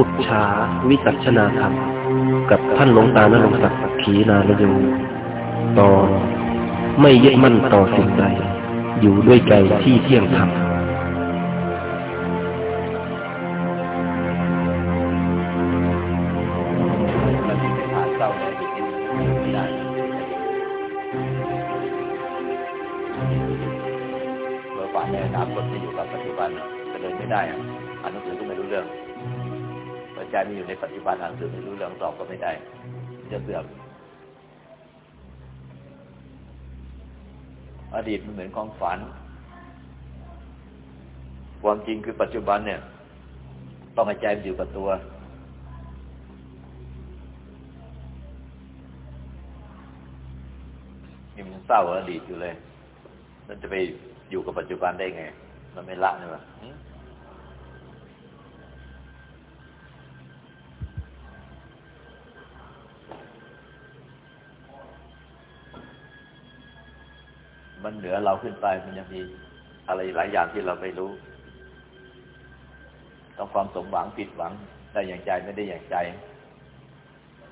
พุทธาวิสัชนาธรรม กับท่านหลวงตานรงศักดิ์ขีนาลโยตอนไม่ยึดมั่นต่อสิ่งใด อยู่ด้วยใจที่เที่ยงธรรม สื่อม อดีตมันเหมือนของฝัน ความจริงคือปัจจุบันเนี่ย ต้องใจมันอยู่กับตัว นี่มันเศร้าอดีตอยู่เลย มันจะไปอยู่กับปัจจุบันได้ไง มันไม่ละเนี่ยวะหึมั มันเหนือเราขึ้นไปมันยังมีอะไรหลายอย่างที่เราไม่รู้ต้องความสมหวังผิดหวังได้อย่างใจไม่ได้อย่างใจ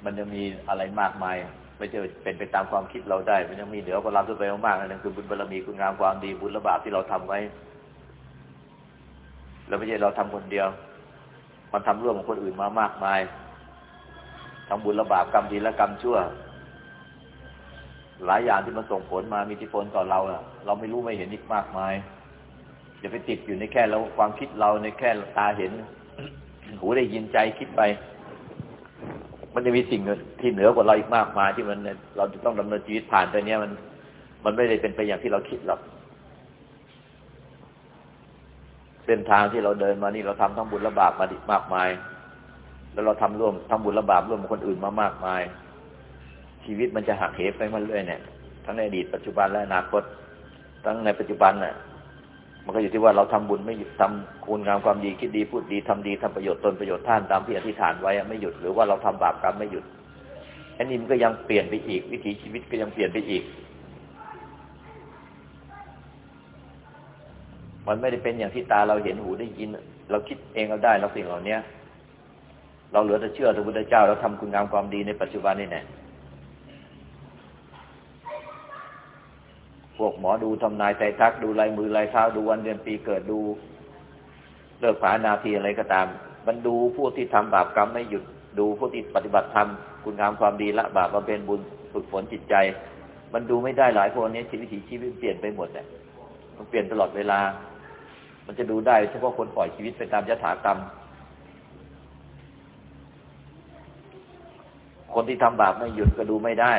มันจะมีอะไรมากมาย ไม่ใช่เป็นไปตามความคิดเราได้ มันยังมีเหนือกว่าเราขึ้นไปมากๆนั่นคือบุญบารมีคุณงามความดีบุญและบาปที่เราทำไว้แล้วไม่ใช่เราทำคนเดียว มันทำร่วมกับคนอื่นมามากมายทำบุญละบาปกรรมดีและกรรมชั่ว หลายอย่างที่มันส่งผลมามีอิทธิพลต่อเราเราไม่รู้ไม่เห็นอีกมากมายอย่าไปติดอยู่ในแค่เราความคิดเราในแค่ตาเห็น หูได้ยินใจคิดไป มันจะมีสิ่งที่เหนือกว่าเราอีกมากมายที่มันเราจะต้องดำเนินชีวิตผ่านไปเนี้ยมัน มันไม่ได้เป็นไปอย่างที่เราคิดหรอกเส้นทางที่เราเดินมานี่เราทำทั้งบุญและบาปมาดิมากมาย แล้วเราทำร่วมทำบุญและบาปร่วมกับคนอื่นมามากมาย ชีวิตมันจะหักเหไปมาเรื่อยเนี่ยทั้งในอดีตปัจจุบันและอนาคตทั้งในปัจจุบันน่ะ มันก็อยู่ที่ว่าเราทำบุญไม่หยุดทำคุณงามความดีคิดดีพูดดีทำดีทำประโยชน์ตนประโยชน์ท่านตามที่อธิษฐานไว้ไม่หยุดหรือว่าเราทำบาปกรรมไม่หยุดอันนี้มันก็ยังเปลี่ยนไปอีก วิถีชีวิตก็ยังเปลี่ยนไปอีก มันไม่ได้เป็นอย่างที่ตาเราเห็นหูได้ยิน เราคิดเองเราได้เราสิ่งเหล่านี้เราเหลือแต่เชื่อพระพุทธเจ้าเราทำคุณงามความดีในปัจจุบันนี่แน่ พวกหมอดูทำนายใจทักดูลายมือลายเท้าดูวันเดือนปีเกิดดูเลิกผานาทีอะไรก็ตาม มันดูผู้ที่ทำบาปกรรมไม่หยุดดูผู้ที่ปฏิบัติธรรมคุณงามความดีละบาปบำเพ็ญบุญฝึกฝนจิตใจ มันดูไม่ได้หลายคนนี้ชีวิตชีวิตเปลี่ยนไปหมดเนี่ยมันเปลี่ยนตลอดเวลา มันจะดูได้เฉพาะคนปล่อยชีวิตไปตามยถากรรม คนที่ทำบาปไม่หยุดก็ดูไม่ได้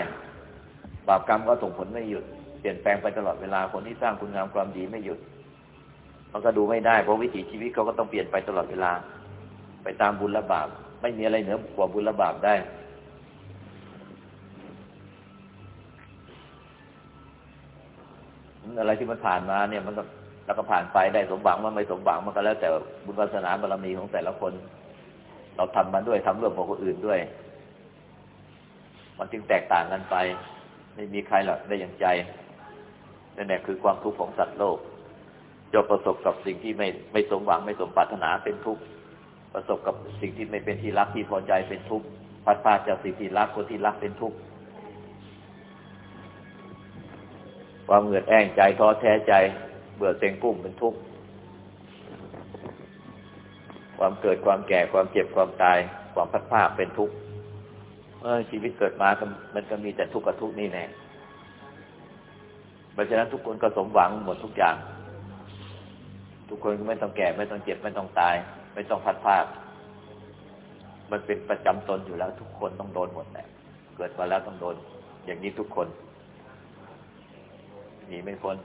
บาปกรรมก็ส่งผลไม่หยุด เปลี่ยนแปลงไปตลอดเวลาคนที่สร้างคุณงามความดีไม่หยุด มันก็ดูไม่ได้เพราะวิถีชีวิตเขาก็ต้องเปลี่ยนไปตลอดเวลา ไปตามบุญและบาปไม่มีอะไรเหนือกว่าบุญและบาปได้ อะไรที่มันผ่านมาเนี่ยมันก็แล้วก็ผ่านไปได้สมหวังมันไม่สมหวังมันก็แล้ว แต่บุญวาสนาบารมีของแต่ละคน เราทำมันด้วยทำร่วมกับคนอื่นด้วย มันจึงแตกต่างกันไป ไม่มีใครหรอกได้อย่างใจ นั่นแหละคือความทุกข์ของสัตว์โลกจะประสบกับสิ่งที่ไม่ไม่สมหวังไม่สมปรารถนาเป็นทุกข์ประสบกับสิ่งที่ไม่เป็นที่รักที่พอใจเป็นทุกข์พัดพาจากสิ่งที่รักคนที่รักเป็นทุกข์ความเหงื่อแอ้งใจท้อแท้ใจ เบื่อเซ็งกุ้มเป็นทุกข์ความเกิดความแก่ความเจ็บความตาย ความพัดพาเป็นทุกข์เออชีวิตเกิดมามันก็มีแต่ทุกข์กับทุกข์นี่แน่ ราะฉะนั้นทุกคนก็สมหวังหมดทุกอย่าง ทุกคนไม่ต้องแก่ไม่ต้องเจ็บไม่ต้องตาย ไม่ต้องพัดพลาดมันเป็นประจำตนอยู่แล้ว ทุกคนต้องโดนหมดแหละเกิดมาแล้วต้องโดน อย่างนี้ทุกคนหนีไม่พ้น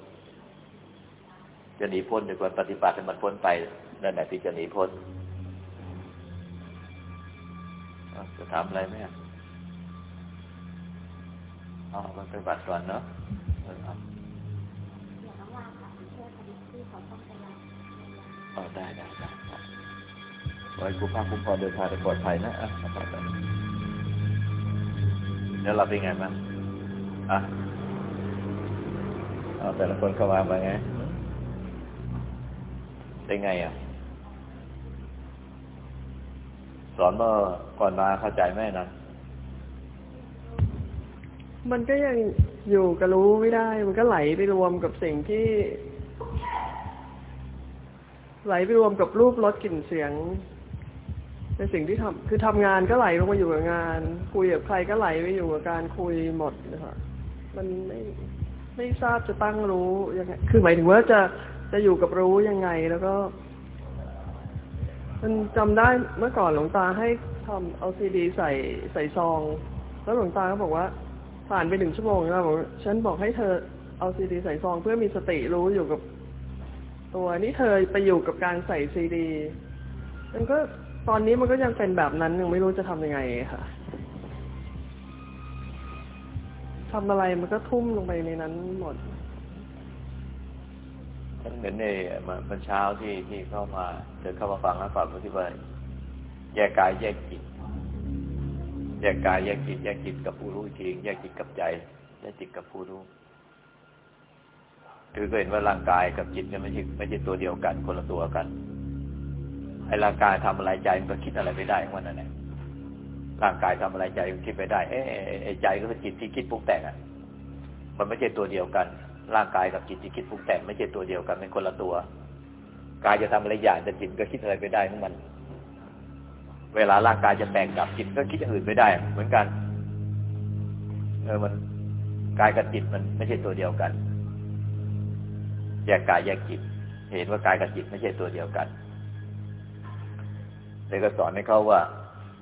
จะหนีพ้นด้วยการปฏิบัติให้มันพ้นไปนั่นแหละที่จะหนีพ้นจะถามอะไรไหมอ๋อมันปฏิบัติก่อนเนาะ ได้ได้ได้ขอให้คุณพาคุ้มครองเดินทางปลอดภัยนะอะไปไปแล้วเราเป็นไงบ้างอะเอาแต่ละคนเข้ามาไปไงเป็นไงอะ สอนเมื่อก่อนมาเข้าใจไหมนะ มันก็ยังอยู่กับรู้ไม่ได้ มันก็ไหลไปรวมกับสิ่งที่ ไหลไปรวมกับรูปรสกลิ่นเสียงในสิ่งที่ทำคือทำงานก็ไหลลงมาอยู่กับงาน คุยกับใครก็ไหลไปอยู่กับการคุยหมดนะคะมันไม่ไม่ทราบจะตั้งรู้ยังไงคือหมายถึงว่าจะจะอยู่กับรู้ยังไงแล้วก็ มันจำได้เมื่อก่อนหลวงตาให้ทำเอาซีดีใส่ใส่ซอง แล้วหลวงตาก็บอกว่า ผ่านไปหนึ่งชั่วโมงแล้วบอกฉันบอกให้เธอเอาซีดีใส่ซองเพื่อมีสติรู้อยู่กับ ตัวนี่เธอไปอยู่กับการใส่ซีดี มันก็ตอนนี้มันก็ยังเป็นแบบนั้นยังไม่รู้จะทำยังไงค่ะทำอะไรมันก็ทุ่มลงไปในนั้นหมดฉันเหมือนในมันเช้าที่ที่เข้ามาเดินเข้ามาฟังแล้วฟังที่ว่าแยกกายแยกจิตแยกกายแยกจิตแยกจิตกับผู้รู้จริงแยกจิตกับใจแยกจิตกับผู้รู้ คือก็เห็นว่าร่างกายกับจิตเนี่ยไม่ใช่ไม่ใช่ตัวเดียวกัน คนละตัวกันไอ้ร่างกายทำอะไรใจมันก็คิดอะไรไม่ได้ของมันนั่นแหละร่างกายทำอะไรใจมันคิดไปได้ เอ๊ะใจก็คือจิตที่คิดปรุงแต่งอะ มันไม่ใช่ตัวเดียวกัน ร่างกายกับจิตที่คิดปรุงแต่งไม่ใช่ตัวเดียวกันเป็นคนละตัว กายจะทำอะไรอย่างแต่จิตก็คิดอะไรไปได้ของมัน เวลาร่างกายจะแตกดับจิตก็คิดอย่างอื่นไม่ได้ เหมือนกัน เออมันกายกับจิตมันไม่ใช่ตัวเดียวกัน แยกกายแยกจิต เห็นว่ากายกับจิตไม่ใช่ตัวเดียวกันเลยก็สอนให้เขาว่า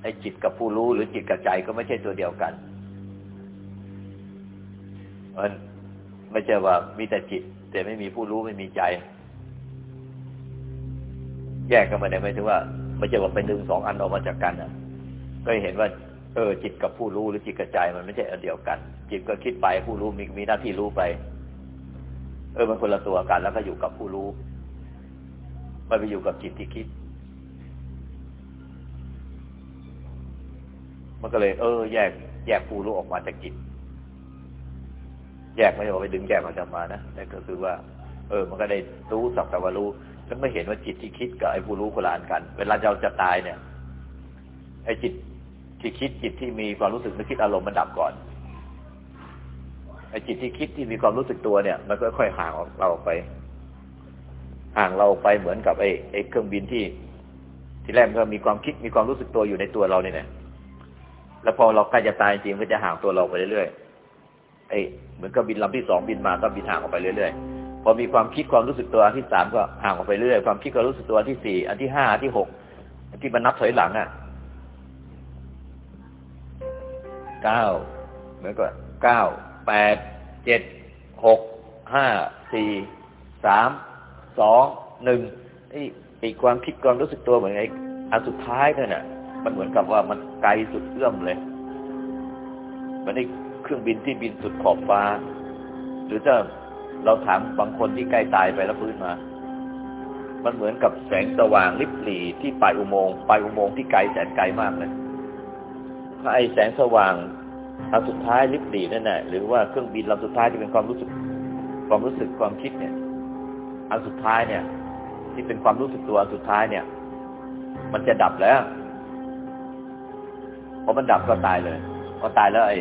ไอ้จิตกับผู้รู้หรือจิตกับใจก็ไม่ใช่ตัวเดียวกันมันไม่ใช่ว่ามีแต่จิต แต่ไม่มีผู้รู้ไม่มีใจ แยกกันมาได้ไหมถึงว่าไม่ใช่ว่าไปดึงสองอันออกมาจากกันอะ ก็เห็นว่า เออ จิตกับผู้รู้หรือจิตกับใจมันไม่ใช่อันเดียวกัน จิตก็คิดไปผู้รู้มีมีหน้าที่รู้ไป เออมันคนละตัวกันแล้วก็อยู่กับผู้รู้ไม่ไปอยู่กับจิตที่คิด มันก็เลย เออ แยก แยกผู้รู้ออกมาจากจิต แยกไม่ได้ว่าไปดึงแยกออกจากมานะนั่นก็คือว่า เออ มันก็ได้รู้สักแต่ว่ารู้แล้วไม่เห็นว่าจิตที่คิดกับไอ้ผู้รู้คนละอันกัน เวลาเราจะตายเนี่ย ไอ้จิตที่คิดจิตที่มีความรู้สึกนึกคิดอารมณ์มันดับก่อน ไอ้จิตที่คิดที่มีความรู้สึกตัวเนี่ย มันก็ค่อยห่างออกเราออกไป ห่างเราไปเหมือนกับไอ้ไอ้เครื่องบินที่ที่แรกมันก็มีความคิดมีความรู้สึกตัวอยู่ในตัวเราเนี่ยแล้วพอเราใกล้จะตายจริงก็จะห่างตัวเราไปเรื่อยๆไอ้เหมือนกับบินลำที่สองบินมาก็บินห่างออกไปเรื่อยๆ พอมีความคิดความรู้สึกตัวอันที่สามก็ห่างออกไปเรื่อยความคิดความรู้สึกตัวอันที่สี่อันที่ห้าอันที่หกอันที่มันนับถอยหลังอะเก้าเหมือนกับเก้า แปดเจ็ดหกห้าสี่สามสองหนึ่งไอ้ไอ้ความคิดความรู้สึกตัวเหมือนไอ้อันสุดท้ายนั่นน่ะมันเหมือนกับว่ามันไกลสุดเอื้อมเลยมันได้เครื่องบินที่บินสุดขอบฟ้า หรือถ้าเราถามบางคนที่ใกล้ตายไปแล้วฟื้นมา มันเหมือนกับแสงสว่างลิบหลีที่ปลายอุโมงค์ปลายอุโมงค์ที่ไกลแสนไกลมากเลยไอ้แสงสว่าง อันสุดท้ายลิบหลีนั่นแหละหรือว่าเครื่องบินลำสุดท้ายที่เป็นความรู้สึก ความรู้สึกความคิดเนี่ย อันสุดท้ายเนี่ย ที่เป็นความรู้สึกตัวอันสุดท้ายเนี่ย มันจะดับแล้วพอมันดับก็ตายเลยพอตายแล้ว ไอ้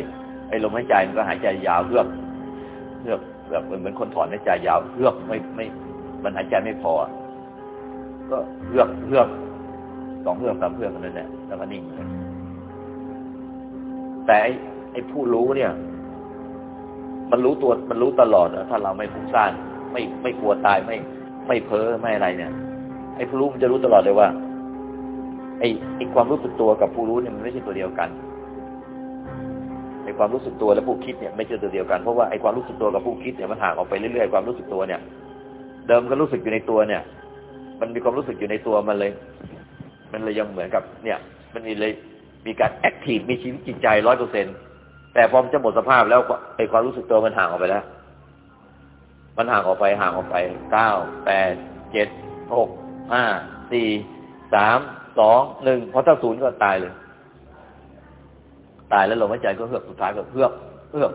ไอ้ลมหายใจมันก็หายใจยาวเฮือกเฮือกแบบเหมือนคนถอนหายใจยาวเฮือกไม่ไม่ มันหายใจไม่พอ ก็เฮือกเฮือกสองเฮือกสามเฮือกนั่นแหละแล้วก็นิ่งเลยแต่ ไอ้ผู้รู้เนี่ย มันรู้ตัวมันรู้ตลอดถ้าเราไม่ฟุ้งซ่านไม่ไม่กลัวตายไม่ ไม่เพ้อไม่อะไรเนี่ย ไอ้ผู้รู้มันจะรู้ตลอดเลยว่า ไอ้ไอ้ความรู้สึกตัวกับผู้รู้เนี่ยมันไม่ใช่ตัวเดียวกันไอ้ความรู้สึกตัวและผู้คิดเนี่ยไม่ใช่ตัวเดียวกันเพราะว่าไอ้ความรู้สึกตัวกับผู้คิดเนี่ยมันห่างออกไปเรื่อยๆความรู้สึกตัวเนี่ย เดิมก็รู้สึกอยู่ในตัวเนี่ย มันมีความรู้สึกอยู่ในตัวมันเลย มันเลยยังเหมือนกับ เนี่ย มันมีเลยมีการแอคทีฟมีชีวิตจิตใจร้อยเปอร์เซ็นต์ แต่พอมันจะหมดสภาพแล้วไอความรู้สึกตัวมันห่างออกไปแล้ว มันห่างออกไปห่างออกไปเก้าแปดเจ็ดหกห้าสี่สามสองหนึ่งพอถ้าศูนย์ก็ตายเลย ตายแล้วลมหายใจก็เฮือกสุดท้ายก็เฮือกเฮือก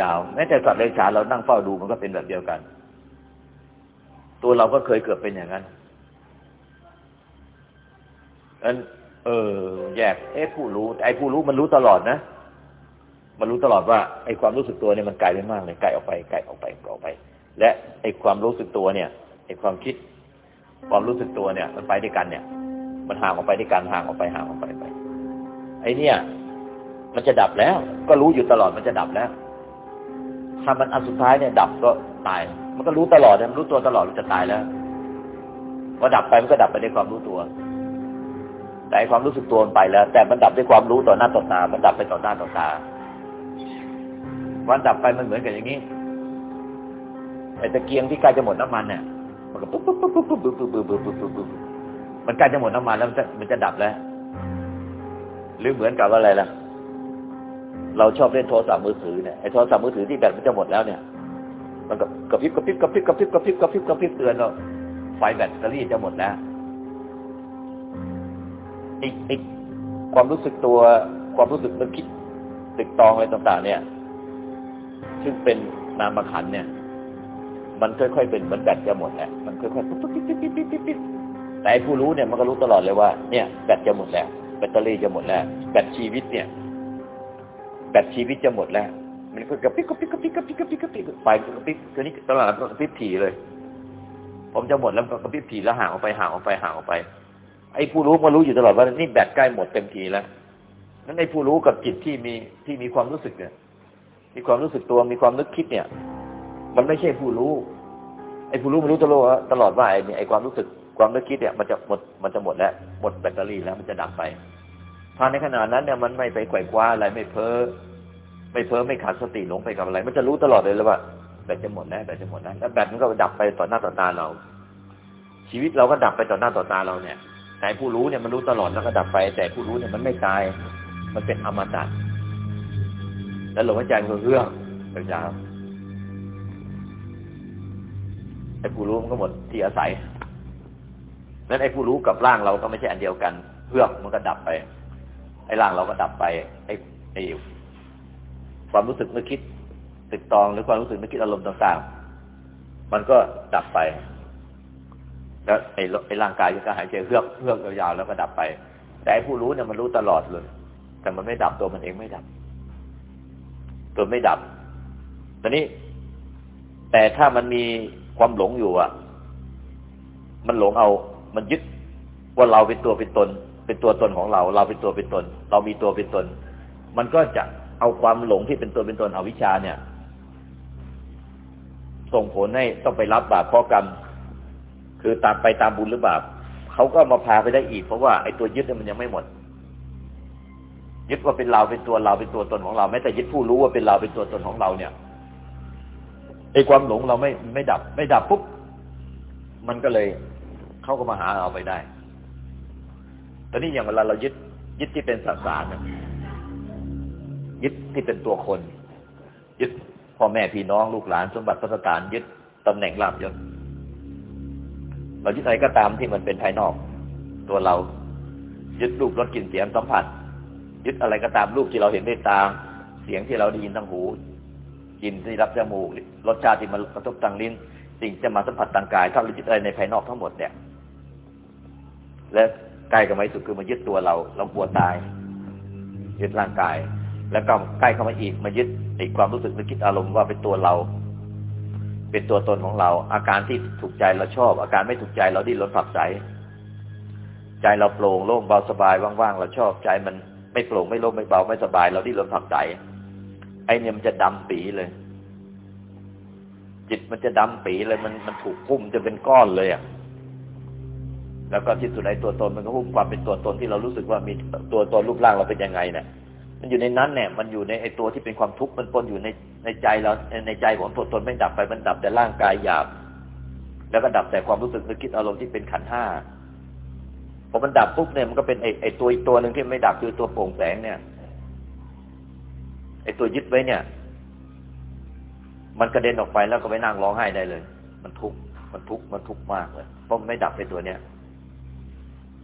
ยาวๆแม้แต่สัตว์เลี้ยงฉานเรานั่งเฝ้าดูมันก็เป็นแบบเดียวกัน ตัวเราก็เคยเกิดเป็นอย่างนั้นนั้นเออ แยกเอ๊ะผู้รู้ไอ้ผู้รู้มันรู้ตลอดนะ มันรู้ตลอดว่าไอ้ความรู้สึกตัวเนี่ยมันไกลไปมากเลยไกลออกไปไกลออกไปไกลออกไป และไอ้ความรู้สึกตัวเนี่ยไอ้ความคิด ความรู้สึกตัวเนี่ย มันไปด้วยกันเนี่ย มันห่างออกไปด้วยกันห่างออกไปห่างออกไปไป ไอ้เนี่ย มันจะดับแล้ว ก็รู้อยู่ตลอดมันจะดับแล้วถ้ามันอันสุดท้ายเนี่ย ดับก็ตาย มันก็รู้ตลอดมันรู้ตัวตลอดมันจะตายแล้วพอดับไปมันก็ดับไปด้วยความรู้ตัว แต่ความรู้สึกตัวมันไปแล้ว แต่มันดับด้วยความรู้ต่อหน้าต่อตา มันดับไปต่อหน้าต่อตา วันดับไปมันเหมือนกับอย่างนี้ไอ้ตะเกียงที่ใกล้จะหมดน้ำมันเนี่ยมันก็ปุ๊บปุ๊บปุ๊บปุ๊บปุ๊บปุ๊บปุ๊บปุ๊บปุ๊บปุ๊บปุ๊บมันใกล้จะหมดน้ำมันแล้วมันจะมันจะดับแล้ว หรือเหมือนกับอะไรล่ะ เราชอบเล่นโทรศัพท์มือถือเนี่ยไอ้โทรศัพท์มือถือที่แบตมันจะหมดแล้วเนี่ย มันก็กระพริบกระพริบกระพริบกระพริบกระพริบกระพริบกระพริบเตือนเราไฟแบตเตอรี่จะหมดแล้วอีกอีกความรู้สึกตัวความรู้สึกมันคิดตึกตองอะไรต่าง ๆ เนี่ย ซึ่งเป็นนามขันเนี่ย มันค่อยๆเป็นเหมือนแบตจะหมดแหละมันค่อยๆปุ๊บปุ๊บปิ๊บปิ๊บปิ๊บปิ๊บแต่ผู้รู้เนี่ยมันก็รู้ตลอดเลยว่าเนี่ยแบตจะหมดแล้วแบตเตอรี่จะหมดแล้วแบตชีวิตเนี่ยแบตชีวิตจะหมดแล้ว มันก็กระปิบกระปิบกระปิบกระปิบกระปิบกระปิบไฟกระปิบตัวนี้ตลอดก็กระปิบถี่เลย ผมจะหมดแล้วก็กระพริบผีแล้วห่างออกไปห่างออกไปห่างออกไป ไอ้ผู้รู้มันรู้อยู่ตลอดว่านี่แบตใกล้หมดเต็มทีแล้วนั้นไอ้ผู้รู้กับจิตที่มีที่มีความรู้สึกเนี่ย มีความรู้สึกตัวมีความนึกคิดเนี่ย มันไม่ใช่ผู้รู้ ไอ้ผู้รู้มันรู้ตลอดตลอดว่าไอ้ไอ้ความรู้สึกความนึกคิดเนี่ยมันจะหมดมันจะหมดแล้วหมดแบตเตอรี่แล้วมันจะดับไปภายในขณะนั้นเนี่ยมันไม่ไปไขว่คว้าอะไรไม่เพ้อไม่เพ้อไม่ขาดสติหลงไปกับอะไร มันจะรู้ตลอดเลยเลยว่าแบตจะหมดแล้วแบตจะหมดแล้วแล้วแบตมันก็ดับไปต่อหน้าต่อตาเรา ชีวิตเราก็ดับไปต่อหน้าต่อตาเราเนี่ยแต่ผู้รู้เนี่ยมันรู้ตลอดแล้วก็ดับไป แต่ผู้รู้เนี่ยมันไม่ตาย มันเป็นอมตะ แล้วลมหายใจมันก็เรื่องยาวไอ้ผู้รู้มันก็หมดที่อาศัยนั้นไอ้ผู้รู้กับร่างเราก็ไม่ใช่อันเดียวกันเพื่อมันก็ดับไป ไอ้ร่างเราก็ดับไป ไอ้ไอ้ความรู้สึกนึกคิดติดตองหรือความรู้สึกนึกคิดอารมณ์ต่างๆ มันก็ดับไป แล้วไอ้ไอ้ร่างกายก็หายใจเฮือกเฮือกยาวๆแล้วก็ดับไป แต่ไอ้ผู้รู้เนี่ยมันรู้ตลอดเลย แต่มันไม่ดับตัวมันเองไม่ดับ ตัวไม่ดับตอนนี้ แต่ถ้ามันมีความหลงอยู่อะ มันหลงเอา มันยึดว่าเราเป็นตัวเป็นตน เป็นตัวตนของเรา เราเป็นตัวเป็นตน เรามีตัวเป็นตน มันก็จะเอาความหลงที่เป็นตัวเป็นตนเอาวิชาเนี่ย ส่งผลให้ต้องไปรับบาปข้อกรรม คือตามไปตามบุญหรือบาปเขาก็มาพาไปได้อีก เพราะว่าไอ้ตัวยึดเนี่ยมันยังไม่หมด ยึดว่าเป็นเราเป็นตัวเราเป็นตัวตนของเราแม้แต่ยึดผู้รู้ว่าเป็นเราเป็นตัวตนของเราเนี่ยไอ้ความหลงเราไม่ไม่ดับ ไม่ดับปุ๊บมันก็เลยเข้าก็มาหาเราไปได้ ตอนนี้อย่างเวลาเรายึด ยึดที่เป็นสสารเนี่ยยึดที่เป็นตัวคน ยึดพ่อแม่พี่น้องลูกหลานสมบัติพัสถานยึดตำแหน่งลาบยศเรายึดอะไรก็ตามที่มันเป็นภายนอก ตัวเรา ยึดรูปรสกลิ่นเสียงสัมผัส ยึดอะไรก็ตามรูปที่เราเห็นด้วยตาเสียงที่เราได้ยินทางหูกินที่รับจมูกรสชาติที่มันกระทบทางลิ้น สิ่งจะมาสัมผัสทางกาย ถ้าเรายึดอะไรในภายนอกทั้งหมดเนี่ย และใกล้กับไม่สุดคือมายึดตัวเรา เรากลัวตาย ยึดร่างกาย แล้วก็ใกล้เข้ามาอีกมายึดติดความรู้สึกนึกคิดอารมณ์ว่าเป็นตัวเรา เป็นตัวตนของเรา อาการที่ถูกใจเราชอบ อาการไม่ถูกใจเราดิ้นรนผักใสใจเราโปร่งโล่งเบาสบายว่างๆเราชอบใจมัน ไม่โปร่งไม่โล่งไม่เบาไม่สบาย เราดิ้นรนผักใสไอเนี่ยมันจะดำปีเลย จิตมันจะดำปีเลยมันมันถูกพุ่มจะเป็นก้อนเลยอะแล้วก็ที่สุดไอตัวตนมันก็พุ่มความเป็นตัวตนที่เรารู้สึกว่ามีตัวตนรูปร่างเราเป็นยังไงเนี่ยมันอยู่ในนั้นเนี่ย มันอยู่ในไอตัวที่เป็นความทุกข์มันปนอยู่ในในใจเราในใจของตัวตนไม่ดับไปมันดับแต่ร่างกายหยาบ แล้วก็ดับแต่ความรู้สึกนึกคิดอารมณ์ที่เป็นขันห้า พอมันดับปุ๊บเนี่ยมันก็เป็นไอไอตัวอีกตัวหนึ่งที่ไม่ดับคือตัวโปร่งแสงเนี่ยไอตัวยึดไว้เนี่ย มันกระเด็นออกไปแล้วก็ไปนั่งร้องไห้ได้เลย มันทุกข์มันทุกข์มันทุกข์มากเลยเพราะมันไม่ดับไอตัวเนี้ย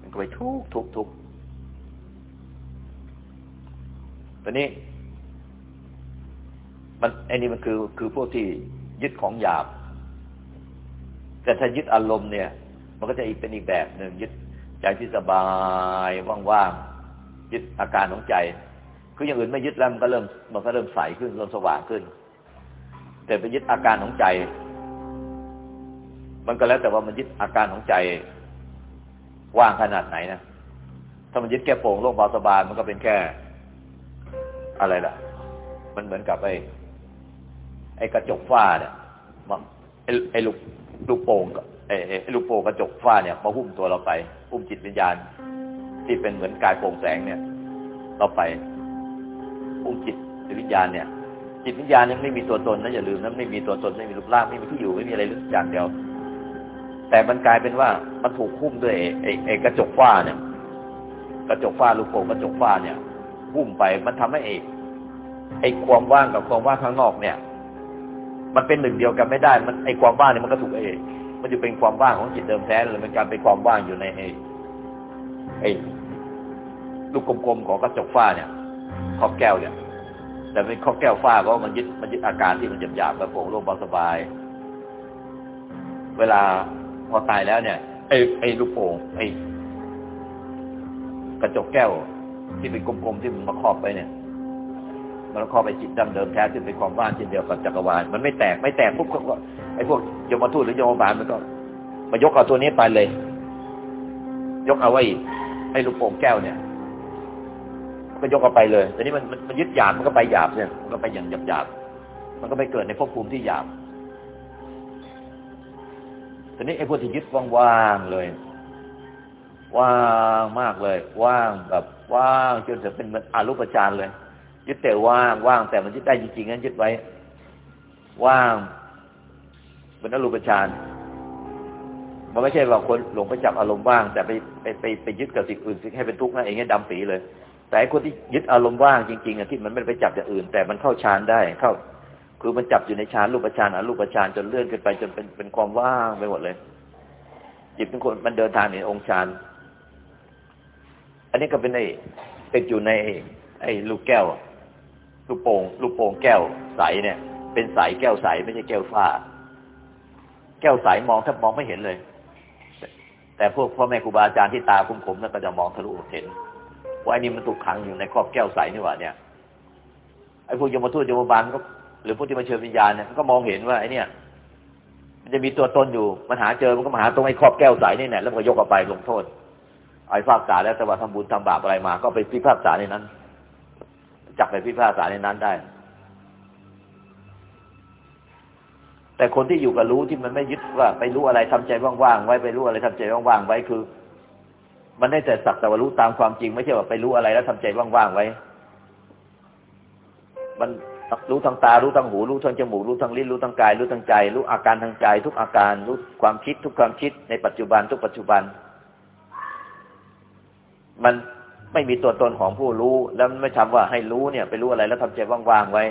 มันก็ไปทุกข์ทุกข์ทุกข์ตอนนี้ มันไอ้นี่มันคือคือพวกที่ยึดของหยาบ แต่ถ้ายึดอารมณ์เนี่ย มันก็จะอีกเป็นอีกแบบหนึ่งยึด ใจที่สบายว่างๆยึดอาการของใจ คืออย่างอื่นไม่ยึดแล้วมันก็เริ่มมันก็เริ่มใสขึ้นเริ่มสว่างขึ้น แต่ไปยึดอาการของใจ มันก็แล้วแต่ว่ามันยึดอาการของใจว่างขนาดไหนนะถ้ามันยึดแค่โปร่งโล่งเบาสบายมันก็เป็นแค่ อะไรล่ะ มันเหมือนกับไอ้ไอ้กระจกฝ้าเนี่ยไอ้ไอ้ลูกลูกโป่งไอ้ ไอ้ลูกโป่งกระจกฝ้าเนี่ยมาหุ้มตัวเราไปหุ้มจิตวิญญาณ ที่เป็นเหมือนกายโปร่งแสงเนี่ยเราไปหุ้มจิตวิญญาณเนี่ย จิตวิญญาณยังไม่มีตัวตนนะอย่าลืมนะไม่มีตัวตนไม่มีรูปร่างไม่มีที่อยู่ไม่มีอะไรลึกอย่างเดียว แต่มันกลายเป็นว่ามันถูกหุ้มด้วยไอ้ไอ้กระจกฝ้าเนี่ย กระจกฝ้าลูกโป่งกระจกฝ้าเนี่ยหุ้มไปมันทำให้ไอ้ไอ้ความว่างกับความว่างข้างนอกเนี่ย มันเป็นหนึ่งเดียวกันไม่ได้ มันไอ้ความว่างเนี่ยมันก็ถูกไอ้ มันจะเป็นความว่างของจิตเดิมแท้หรือมันการเป็นความว่างอยู่ในไอ้ไอ้ลูกกลมๆของกระจกฝ้าเนี่ยขอบแก้วเนี่ย แต่เป็นขอบแก้วฝ้าก็มันยึดมันยึดอาการที่มันหยาบๆแบบโปร่งโล่งเบาสบาย เวลาพอตายแล้วเนี่ยไอ้ไอ้ลูกโป่งไอ้กระจกแก้วที่เป็นกลมๆที่มันมาครอบไปเนี่ย มันครอไปจิตดั้งเดิมแท้ที่เป็นความว่างเช่นเดียวกับจักรวาลมันไม่แตกไม่แตกปุ๊บก็ไอ้พวกโยมทูตหรือโยมบาลมันก็มายกเอาตัวนี้ไปเลย ยกเอาไว้ไอ้ลูกโป่งแก้วเนี่ยก็ยกเอาไปเลยแต่นี้มันมันยึดหยาบมันก็ไปหยาบเนี่ยมันก็ไปอย่างหยาบหยาบมันก็ไปเกิดในภพภูมิที่หยาบทีนี้ไอ้พวกที่ยึดว่างๆเลย ว่างมากเลย ว่างแบบว่างจนถึงเป็นมันอารูปฌานเลย ยึดแต่ว่างว่างแต่มันยึดได้จริงๆงั้นยึดไว้ ว่างเป็นอรูปฌานมันไม่ใช่ว่าคนหลงไปจับอารมณ์ว่าง แต่ไปไปไปไปยึดกับสิ่งอื่นสิ่งให้เป็นทุกข์นั่นเองให้ดำปีเลย แต่คนที่ยึดอารมณ์ว่างจริงๆอะที่มันไม่ไปจับอย่างอื่น แต่มันเข้าฌานได้เข้า คือมันจับอยู่ในฌานรูปฌานอรูปฌานจนเลื่อนขึ้นไปจนเป็นเป็นความว่างไปหมดเลยจิตเป็นคนมันเดินทางในองค์ฌานอันนี้ก็เป็นไอ้เป็นอยู่ในไอ้ลูกแก้ว ลูกโป่งลูกโป่งแก้วใสเนี่ย เป็นใสแก้วใสไม่ใช่แก้วฟ้า แก้วใสมองถ้ามองไม่เห็นเลย แต่พวกพ่อแม่ครูบาอาจารย์ที่ตาคุ้มผมนั่นก็จะมองทะลุเห็นว่าไอ้นี่มันถูกขังอยู่ในครอบแก้วใสนี่หว่าเนี่ยไอ้พวกยมทูตยมบาลก็หรือพวกที่มาเชิญวิญญาณเนี่ยก็มองเห็นว่าไอ้นี่มันจะมีตัวตนอยู่มันหาเจอมันก็มาหาตรงไอ้ครอบแก้วใสนี่แหละแล้วมันก็ยกออกไปลงโทษไอ้ภาคษาแล้วแต่ว่าทำบุญทำบาปอะไรมา ก็ไปพิพากษาในนั้น จับไปพิพากษาในนั้นได้ แต่คนที่อยู่กับรู้ที่มันไม่ยึดว่า ไปรู้อะไรทำใจว่างๆไว้ไปรู้อะไรทำใจว่างๆไว้คือ มันได้แต่สักแต่ว่ารู้ตามความจริง ไม่ใช่ว่าไปรู้อะไรแล้วทำใจว่างๆไว้ มันรู้ทางตา รู้ทางหู รู้ทางจมูก รู้ทางลิ้น รู้ทางกาย รู้ทางใจ รู้อาการทางใจ ทุกอาการ รู้ความคิด ทุกความคิดในปัจจุบัน ทุกปัจจุบัน มัน ไม่มีตัวตนของผู้รู้ แล้วไม่ทำว่าให้รู้เนี่ย ไปรู้อะไรแล้วทำใจว่างๆไว้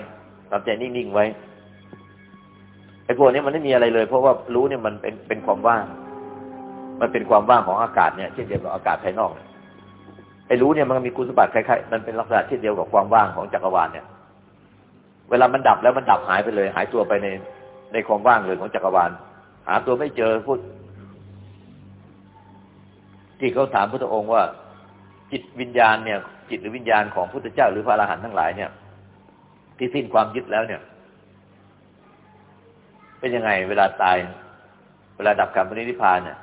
ทำใจนิ่งๆไว้ไอ้พวกนี้มันไม่มีอะไรเลย เพราะว่ารู้เนี่ยมันเป็นเป็นความว่าง มันเป็นความว่างของอากาศเนี่ยเช่นเดียวกับอากาศภายนอกไอ้รู้เนี่ยมันมีคุณสมบัติคล้ายๆมันเป็นลักษณะเช่นเดียวกับความว่างของจักรวาลเนี่ย เวลามันดับแล้วมันดับหายไปเลย หายตัวไปในในความว่างเลยของจักรวาล หาตัวไม่เจอพูดที่เขาถามพระองค์ว่า จิตวิญญาณเนี่ย จิตหรือวิญญาณของพุทธเจ้าหรือพระอรหันต์ทั้งหลายเนี่ย ที่สิ้นความยึดแล้วเนี่ย เป็นยังไง เวลาตาย เวลาดับกรรมปณิพานเนี่ย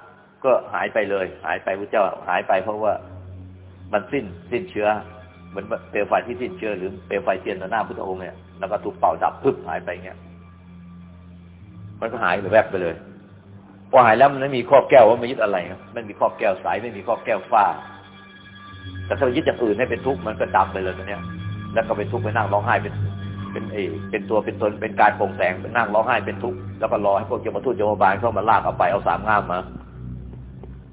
ก็หายไปเลย หายไปพระเจ้าหายไปเพราะว่ามันสิ้นสิ้นเชื้อเหมือนเปลวไฟที่สิ้นเชื้อหรือเปลวไฟเทียนต่อหน้าพุทธองค์เนี่ยแล้วก็ถูกเป่าดับพึบหายไปเงี้ยมันก็หายไปแวบไปเลยพอหายแล้วมันไม่มีครอบแก้วว่าไม่ยึดอะไรครับไม่มีครอบแก้วใสไม่มีครอบแก้วฟ้า แต่ถ้ายึดอย่างอื่นให้เป็นทุกข์มันก็ดับไปเลยตัวเนี้ย แล้วก็เป็นทุกข์ไปนั่งร้องไห้เป็นเป็นเอเป็นตัวเป็นตนเป็นการโปร่งแสงเป็นนั่งร้องไห้เป็นทุกข์แล้วก็รอให้พวกโยมทูตโยมบาลเข้ามาลากเอาไปเอาสามง่ามมา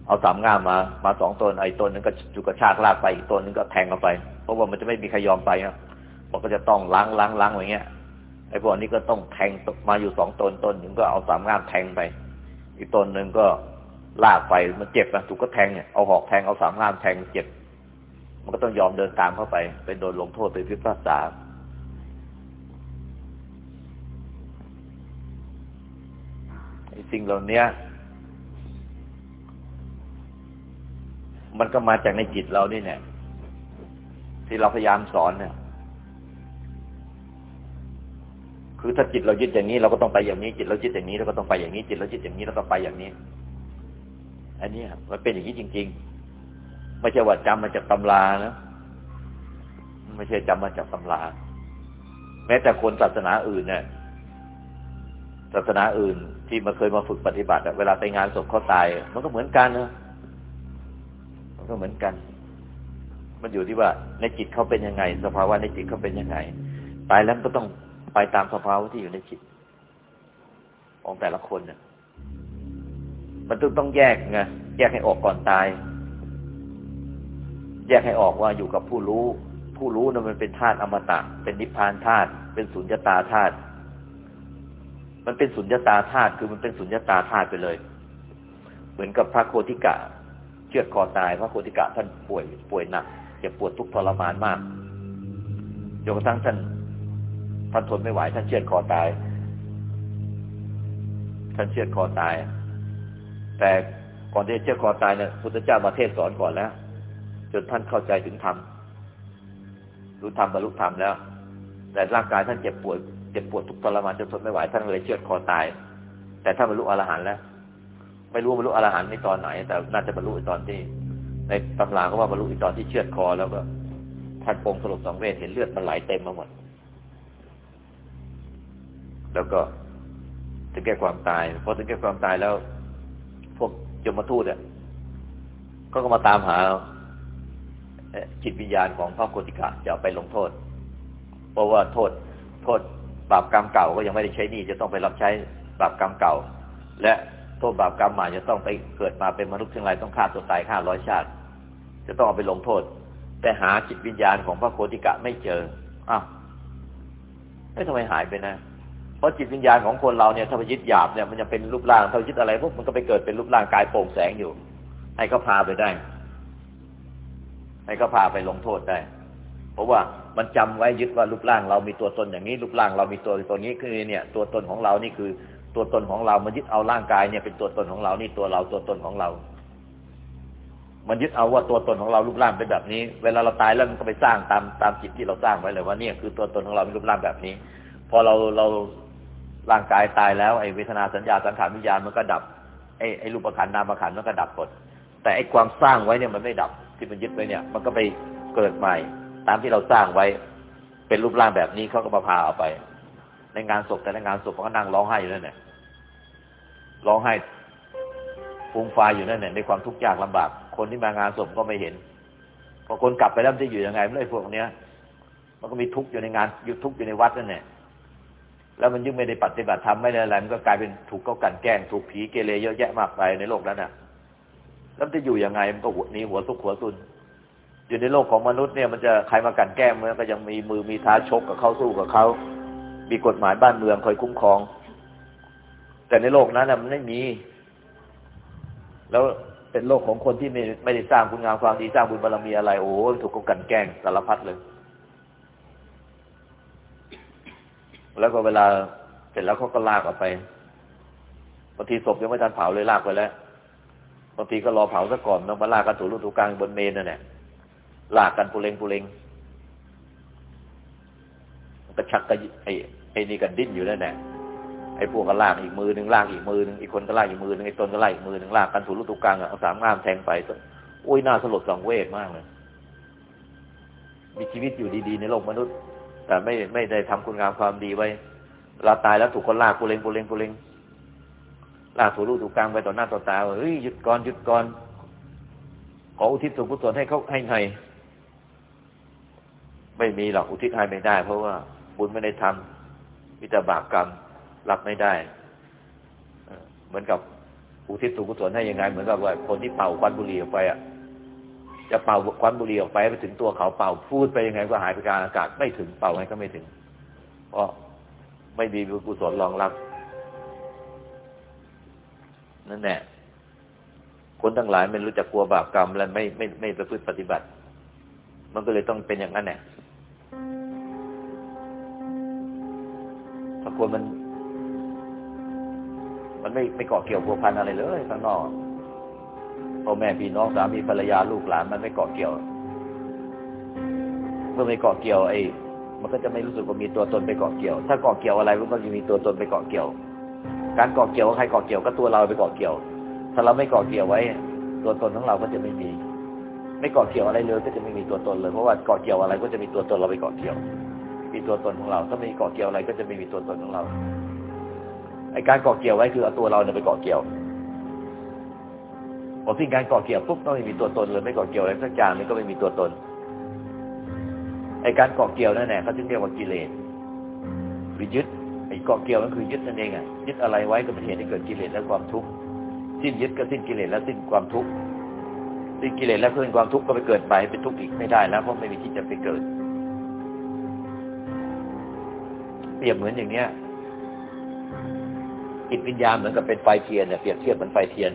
เอาสามง่ามมา มาสองตนไอ้ตนนึงก็จุกระชากลากไปอีกตนนึงก็แทงเอาไปเพราะว่ามันจะไม่มีใครยอมไปครับมันก็จะต้องล้างล้างล้างอย่างเงี้ยไอ้พวกนี้ก็ต้องแทงมาอยู่สองตนตนหนึ่งก็เอาสามง่ามแทงไป อีกตนหนึ่งก็ลากไปมันเจ็บนะถูกก็แทงเนี่ยเอาหอกแทงเอาสามง่ามแทงเจ็บ มันก็ต้องยอมเดินตามเข้าไปไปโดนลงโทษไปพิพากษาสิ่งเหล่านี้มันก็มาจากในจิตเรานี่เนี่ย ที่เราพยายามสอนเนี่ย คือถ้าจิตเรายึดอย่างนี้เราก็ต้องไปอย่างนี้ จิตเรายึดอย่างนี้เราก็ต้องไปอย่างนี้ จิตเรายึดอย่างนี้เราก็ไปอย่างนี้ อันนี้มันเป็นอย่างนี้จริง ๆ ไม่ใช่ว่าจำมาจากตำรานะไม่ใช่จำมาจากตำรา แม้แต่คนศาสนาอื่นเนี่ยศาสนาอื่นที่มาเคยมาฝึกปฏิบัติเวลาไปงานศพเขาตาย มันก็เหมือนกันนะมันก็เหมือนกัน มันอยู่ที่ว่า ในจิตเขาเป็นยังไง สภาวะในจิตเขาเป็นยังไงตายแล้วก็ต้องไปตามสภาวะที่อยู่ในจิต ของแต่ละคนเนี่ยมันต้องต้องแยกไงแยกให้ออกก่อนตาย แยกให้ออกว่าอยู่กับผู้รู้ ผู้รู้นั้นมันเป็นธาตุอมตะ เป็นนิพพานธาตุเป็นสุญญตาธาตุมันเป็นสุญญตาธาตุคือมันเป็นสุญญตาธาตุไปเลย เหมือนกับพระโคติกะ เชือดคอตายพระโคติกะท่านป่วยป่วยหนักเจ็บปวดทุกข์ทรมานมากจนกระทั่งท่านท่านทนไม่ไหวท่านเชือดคอตาย ท่านเชือดคอตาย แต่ก่อนที่จะเชือดคอตายเนี่ยพุทธเจ้ามาเทศสอนก่อนแล้ว จนท่านเข้าใจถึงธรรมรู้ธรรมบรรลุธรรมแล้ว แต่ร่างกายท่านเจ็บปวดเจ็บปวดทุกทรมานจนทนไม่ไหวท่านเลยเชือดคอตาย แต่ท่านบรรลุอรหันต์แล้ว ไม่รู้บรรลุอรหันต์ในตอนไหน แต่น่าจะบรรลุในตอนที่ ในตำราก็ว่าบรรลุในตอนที่เชือดคอแล้วก็ท่านปงสลบสองเวทเห็นเลือดมันไหลเต็มมาหมด แล้วก็ถึงแก่ความตายพอถึงแก่ความตายแล้ว พวกยมทูตเนี่ยก็มาตามหา จิตวิญญาณของพระโกติกะจะไปลงโทษ เพราะว่าโทษโทษบาปกรรมเก่าก็ยังไม่ได้ใช้นี่จะต้องไปรับใช้บาปกรรมเก่า และโทษบาปกรรมใหม่จะต้องไปเกิดมาเป็นมนุษย์ทั้งหลายต้องฆ่าตัวตายฆ่าร้อยชาติ จะต้องเอาไปลงโทษ แต่หาจิตวิญญาณของพระโกติกะไม่เจออ้าวไม่ทำไมหายไปนะเพราะจิตวิญญาณของคนเราเนี่ยถ้าไปยึดหยาบเนี่ยมันจะเป็นรูปร่างถ้ายึดอะไรพวกมันก็ไปเกิดเป็นรูปร่างกายโปร่งแสงอยู่ ให้เขาพาไปได้ ให้เขาพาไปลงโทษได้ เพราะว่ามันจำไว้ยึดว่ารูปร่างเรามีตัวตนอย่างนี้ รูปร่างเรามีตัวตัวนี้คือเนี่ย ตัวตนของเรานี่คือตัวตนของเรา มันยึดเอาร่างกายเนี่ยเป็นตัวตนของเรา นี่ตัวเราตัวตนของเรา มันยึดเอาว่าตัวตนของเรารูปร่างเป็นแบบนี้ เวลาเราตายแล้วมันก็ไปสร้างตามตามจิตที่เราสร้างไว้เลยว่าเนี่ยคือตัวตนของเราเป็นรูปร่างแบบนี้ พอเราเราร่างกายตายแล้วไอ้เวทนาสัญญาสังขารวิญญาณมันก็ดับไอ้ไอ้รูปขันนามขันมันก็ดับหมดแต่ไอ้ความสร้างไว้เนี่ยมันไม่ดับ ที่มันยึดไว้เนี่ย มันก็ไปเกิดใหม่ ตามที่เราสร้างไว้ เป็นรูปร่างแบบนี้เขาก็มาพาเอาไป ในงานศพแต่ในงานศพเขาก็นั่งร้องไห้อยู่นั่นแหละร้องไห้ฟูมฟายอยู่นั่นแหละในความทุกข์ยากลำบาก คนที่มางานศพก็ไม่เห็นพอคนกลับไปแล้วจะอยู่ยังไงไม่ได้พวกเนี้ยมันก็มีทุกข์อยู่ในงานอยู่ทุกข์อยู่ในวัดนั่นแหละแล้วมันยิ่งไม่ได้ปฏิบัติธรรมไม่ได้อะไรมันก็กลายเป็นถูกเขากันแกล้งถูกผีเกเรเยอะแยะมากไปในโลกนั้นน่ะ แล้วจะอยู่ยังไงมันก็หัวนี้หัวสุกหัวซุน อยู่ในโลกของมนุษย์เนี่ยมันจะใครมากันแกล้งมันก็ยังมีมือมีท้าชกกับเขาสู้กับเขา มีกฎหมายบ้านเมืองคอยคุ้มครอง แต่ในโลกนั้นน่ะมันไม่มี แล้วเป็นโลกของคนที่ไม่ไม่ได้สร้างคุณงามความดีสร้างบุญบารมีอะไรโอ้ถูกเขากันแกล้งสารพัดเลย แล้วก็เวลาเสร็จแล้วเขาก็ลากออกไปบางทีศพยังไม่ทันเผาเลยลากไปแล้ว บางทีก็รอเผาซะก่อนแล้วมาลากกันถูรูถูกลางบนเมนนั่นแหละลากกันปุเรงปุเรงกระชักกระไอ้ไอ้นี่กันดิ้นอยู่นั่นแหละไอ้พวกก็ลากอีกมือหนึ่งลากอีกมือหนึ่งอีกคนก็ลากอีกมือหนึ่งไอ้ตนก็ลากอีกมือหนึ่งลากกันถูรูถูกกลางเอาสามง่ามแทงไปโอ้ยน่าสลดสังเวชมากเลยมีชีวิตอยู่ดีๆในโลกมนุษย์ แต่ไม่ไม่ได้ทำคุณงามความดีไว้เราตายแล้วถูกคนลากกูเลงกูเลงกูเลง ลากถูรูถูกกลางไปต่อหน้าต่อตาเฮ้ยหยุดก่อนหยุดก่อนขออุทิศส่วนกุศลให้เขาให้ไงไม่มีหรอกอุทิศให้ไม่ได้ เพราะว่าบุญไม่ได้ทำมิจบาปกรรมรับไม่ได้เหมือนกับอุทิศส่วนกุศลให้ยังไง เหมือนกับว่าคนที่เป่าควันบุหรี่ออกไปอะจะเป่าควันบุหรี่ออกไปไปถึงตัวเขาเป่าพูดไปยังไงก็หายไปกลางอากาศไม่ถึงเป่าไงก็ไม่ถึงเพราะไม่มีบุญกุศลรองรับ นั่นแหละคนทั้งหลายไม่รู้จักกลัวบาปกรรมและไม่ไม่ไม่ประพฤติปฏิบัติ มันก็เลยต้องเป็นอย่างนั้นแหละถ้าคนมัน มันไม่ไม่เกาะเกี่ยวพัวพันอะไรเลยข้างนอกพ่อแม่พี่น้องสามีภรรยาลูกหลานมันไม่เกาะเกี่ยว เมื่อไม่เกาะเกี่ยวไอ้มันก็จะไม่รู้สึกว่ามีตัวตนไปเกาะเกี่ยว ถ้าเกาะเกี่ยวอะไรมันก็จะมีตัวตนไปเกาะเกี่ยว การเกาะเกี่ยวใครเกาะเกี่ยวก็ตัวเราไปเกาะเกี่ยว ถ้าเราไม่เกาะเกี่ยวไว้ ตัวตนของเราก็จะไม่มี ไม่เกาะเกี่ยวอะไรเลยก็จะไม่มีตัวตนเลย เพราะว่าเกาะเกี่ยวอะไรก็จะมีตัวตนเราไปเกาะเกี่ยว มีตัวตนของเรา ถ้าไม่เกาะเกี่ยวอะไรก็จะไม่มีตัวตนของเรา ไอการเกาะเกี่ยวไว้คือเอาตัวเราเนี่ยไปเกาะเกี่ยวพอสิ้นการเกาะเกี่ยวปุ๊บต้องไม่มีตัวตนเลยไม่เกาะเกี่ยวอะไรสักอย่างนี่ก็ไม่มีตัวตน ไอการเกาะเกี่ยวนั่นแหละเขาจึงเรียกว่ากิเลสหรือยึด ไอ้เกาะเกี่ยวนั่นคือยึดนั่นเองอะยึดอะไรไว้ก็เป็นเหตุให้เกิดกิเลสและความทุกข์สิ้นยึดก็สิ้นกิเลสและสิ้นความทุกข์สิ้นกิเลสและสิ้นความทุกข์ก็ไปเกิดไปเป็นทุกข์อีกไม่ได้แล้วเพราะไม่มีที่จะไปเกิด เปรียบเหมือนอย่างเนี้ยจิตวิญญาณเหมือนกับเป็นไฟเทียนเนี่ยเปรียบเทียบเหมือนไฟเทียน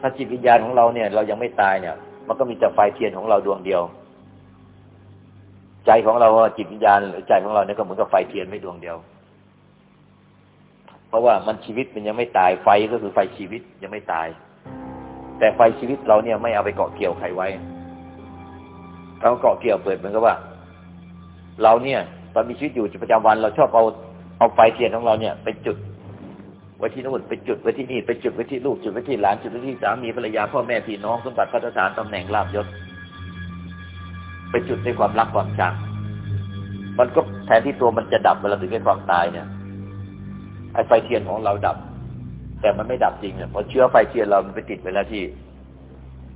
ถ้าจิตวิญญาณของเราเนี่ย เรายังไม่ตายเนี่ย มันก็มีแต่ไฟเทียนของเราดวงเดียว ใจของเราจิตวิญญาณหรือใจของเราเนี่ยก็เหมือนกับไฟเทียนไม่ดวงเดียว เพราะว่ามันชีวิตมันยังไม่ตายไฟก็คือไฟชีวิตยังไม่ตาย แต่ไฟชีวิตเราเนี่ยไม่เอาไปเกาะเกี่ยวใครไว้เราเกาะเกี่ยวเปิดเหมือนกับว่า เราเนี่ยตอนมีชีวิตอยู่ประจำวัน เราชอบเอาเอาไฟเทียนของเราเนี่ยไปจุดไว้ที่นู่นไปจุดไว้ที่นี่ไปจุดไว้ที่ลูกจุดไว้ที่หลานจุดไว้ที่สามีภรรยาพ่อแม่พี่น้องสมบัติพัสถานตำแหน่งลาภยศ ไปจุดในความรักความชัง มันก็แทนที่ตัวมันจะดับเวลาถึงใกล้ความตายเนี่ยไอ้ไฟเทียนของเราดับ แต่มันไม่ดับจริงเนี่ยเพราะเชื้อไฟเทียนเรามันไปติดไว้แล้วที่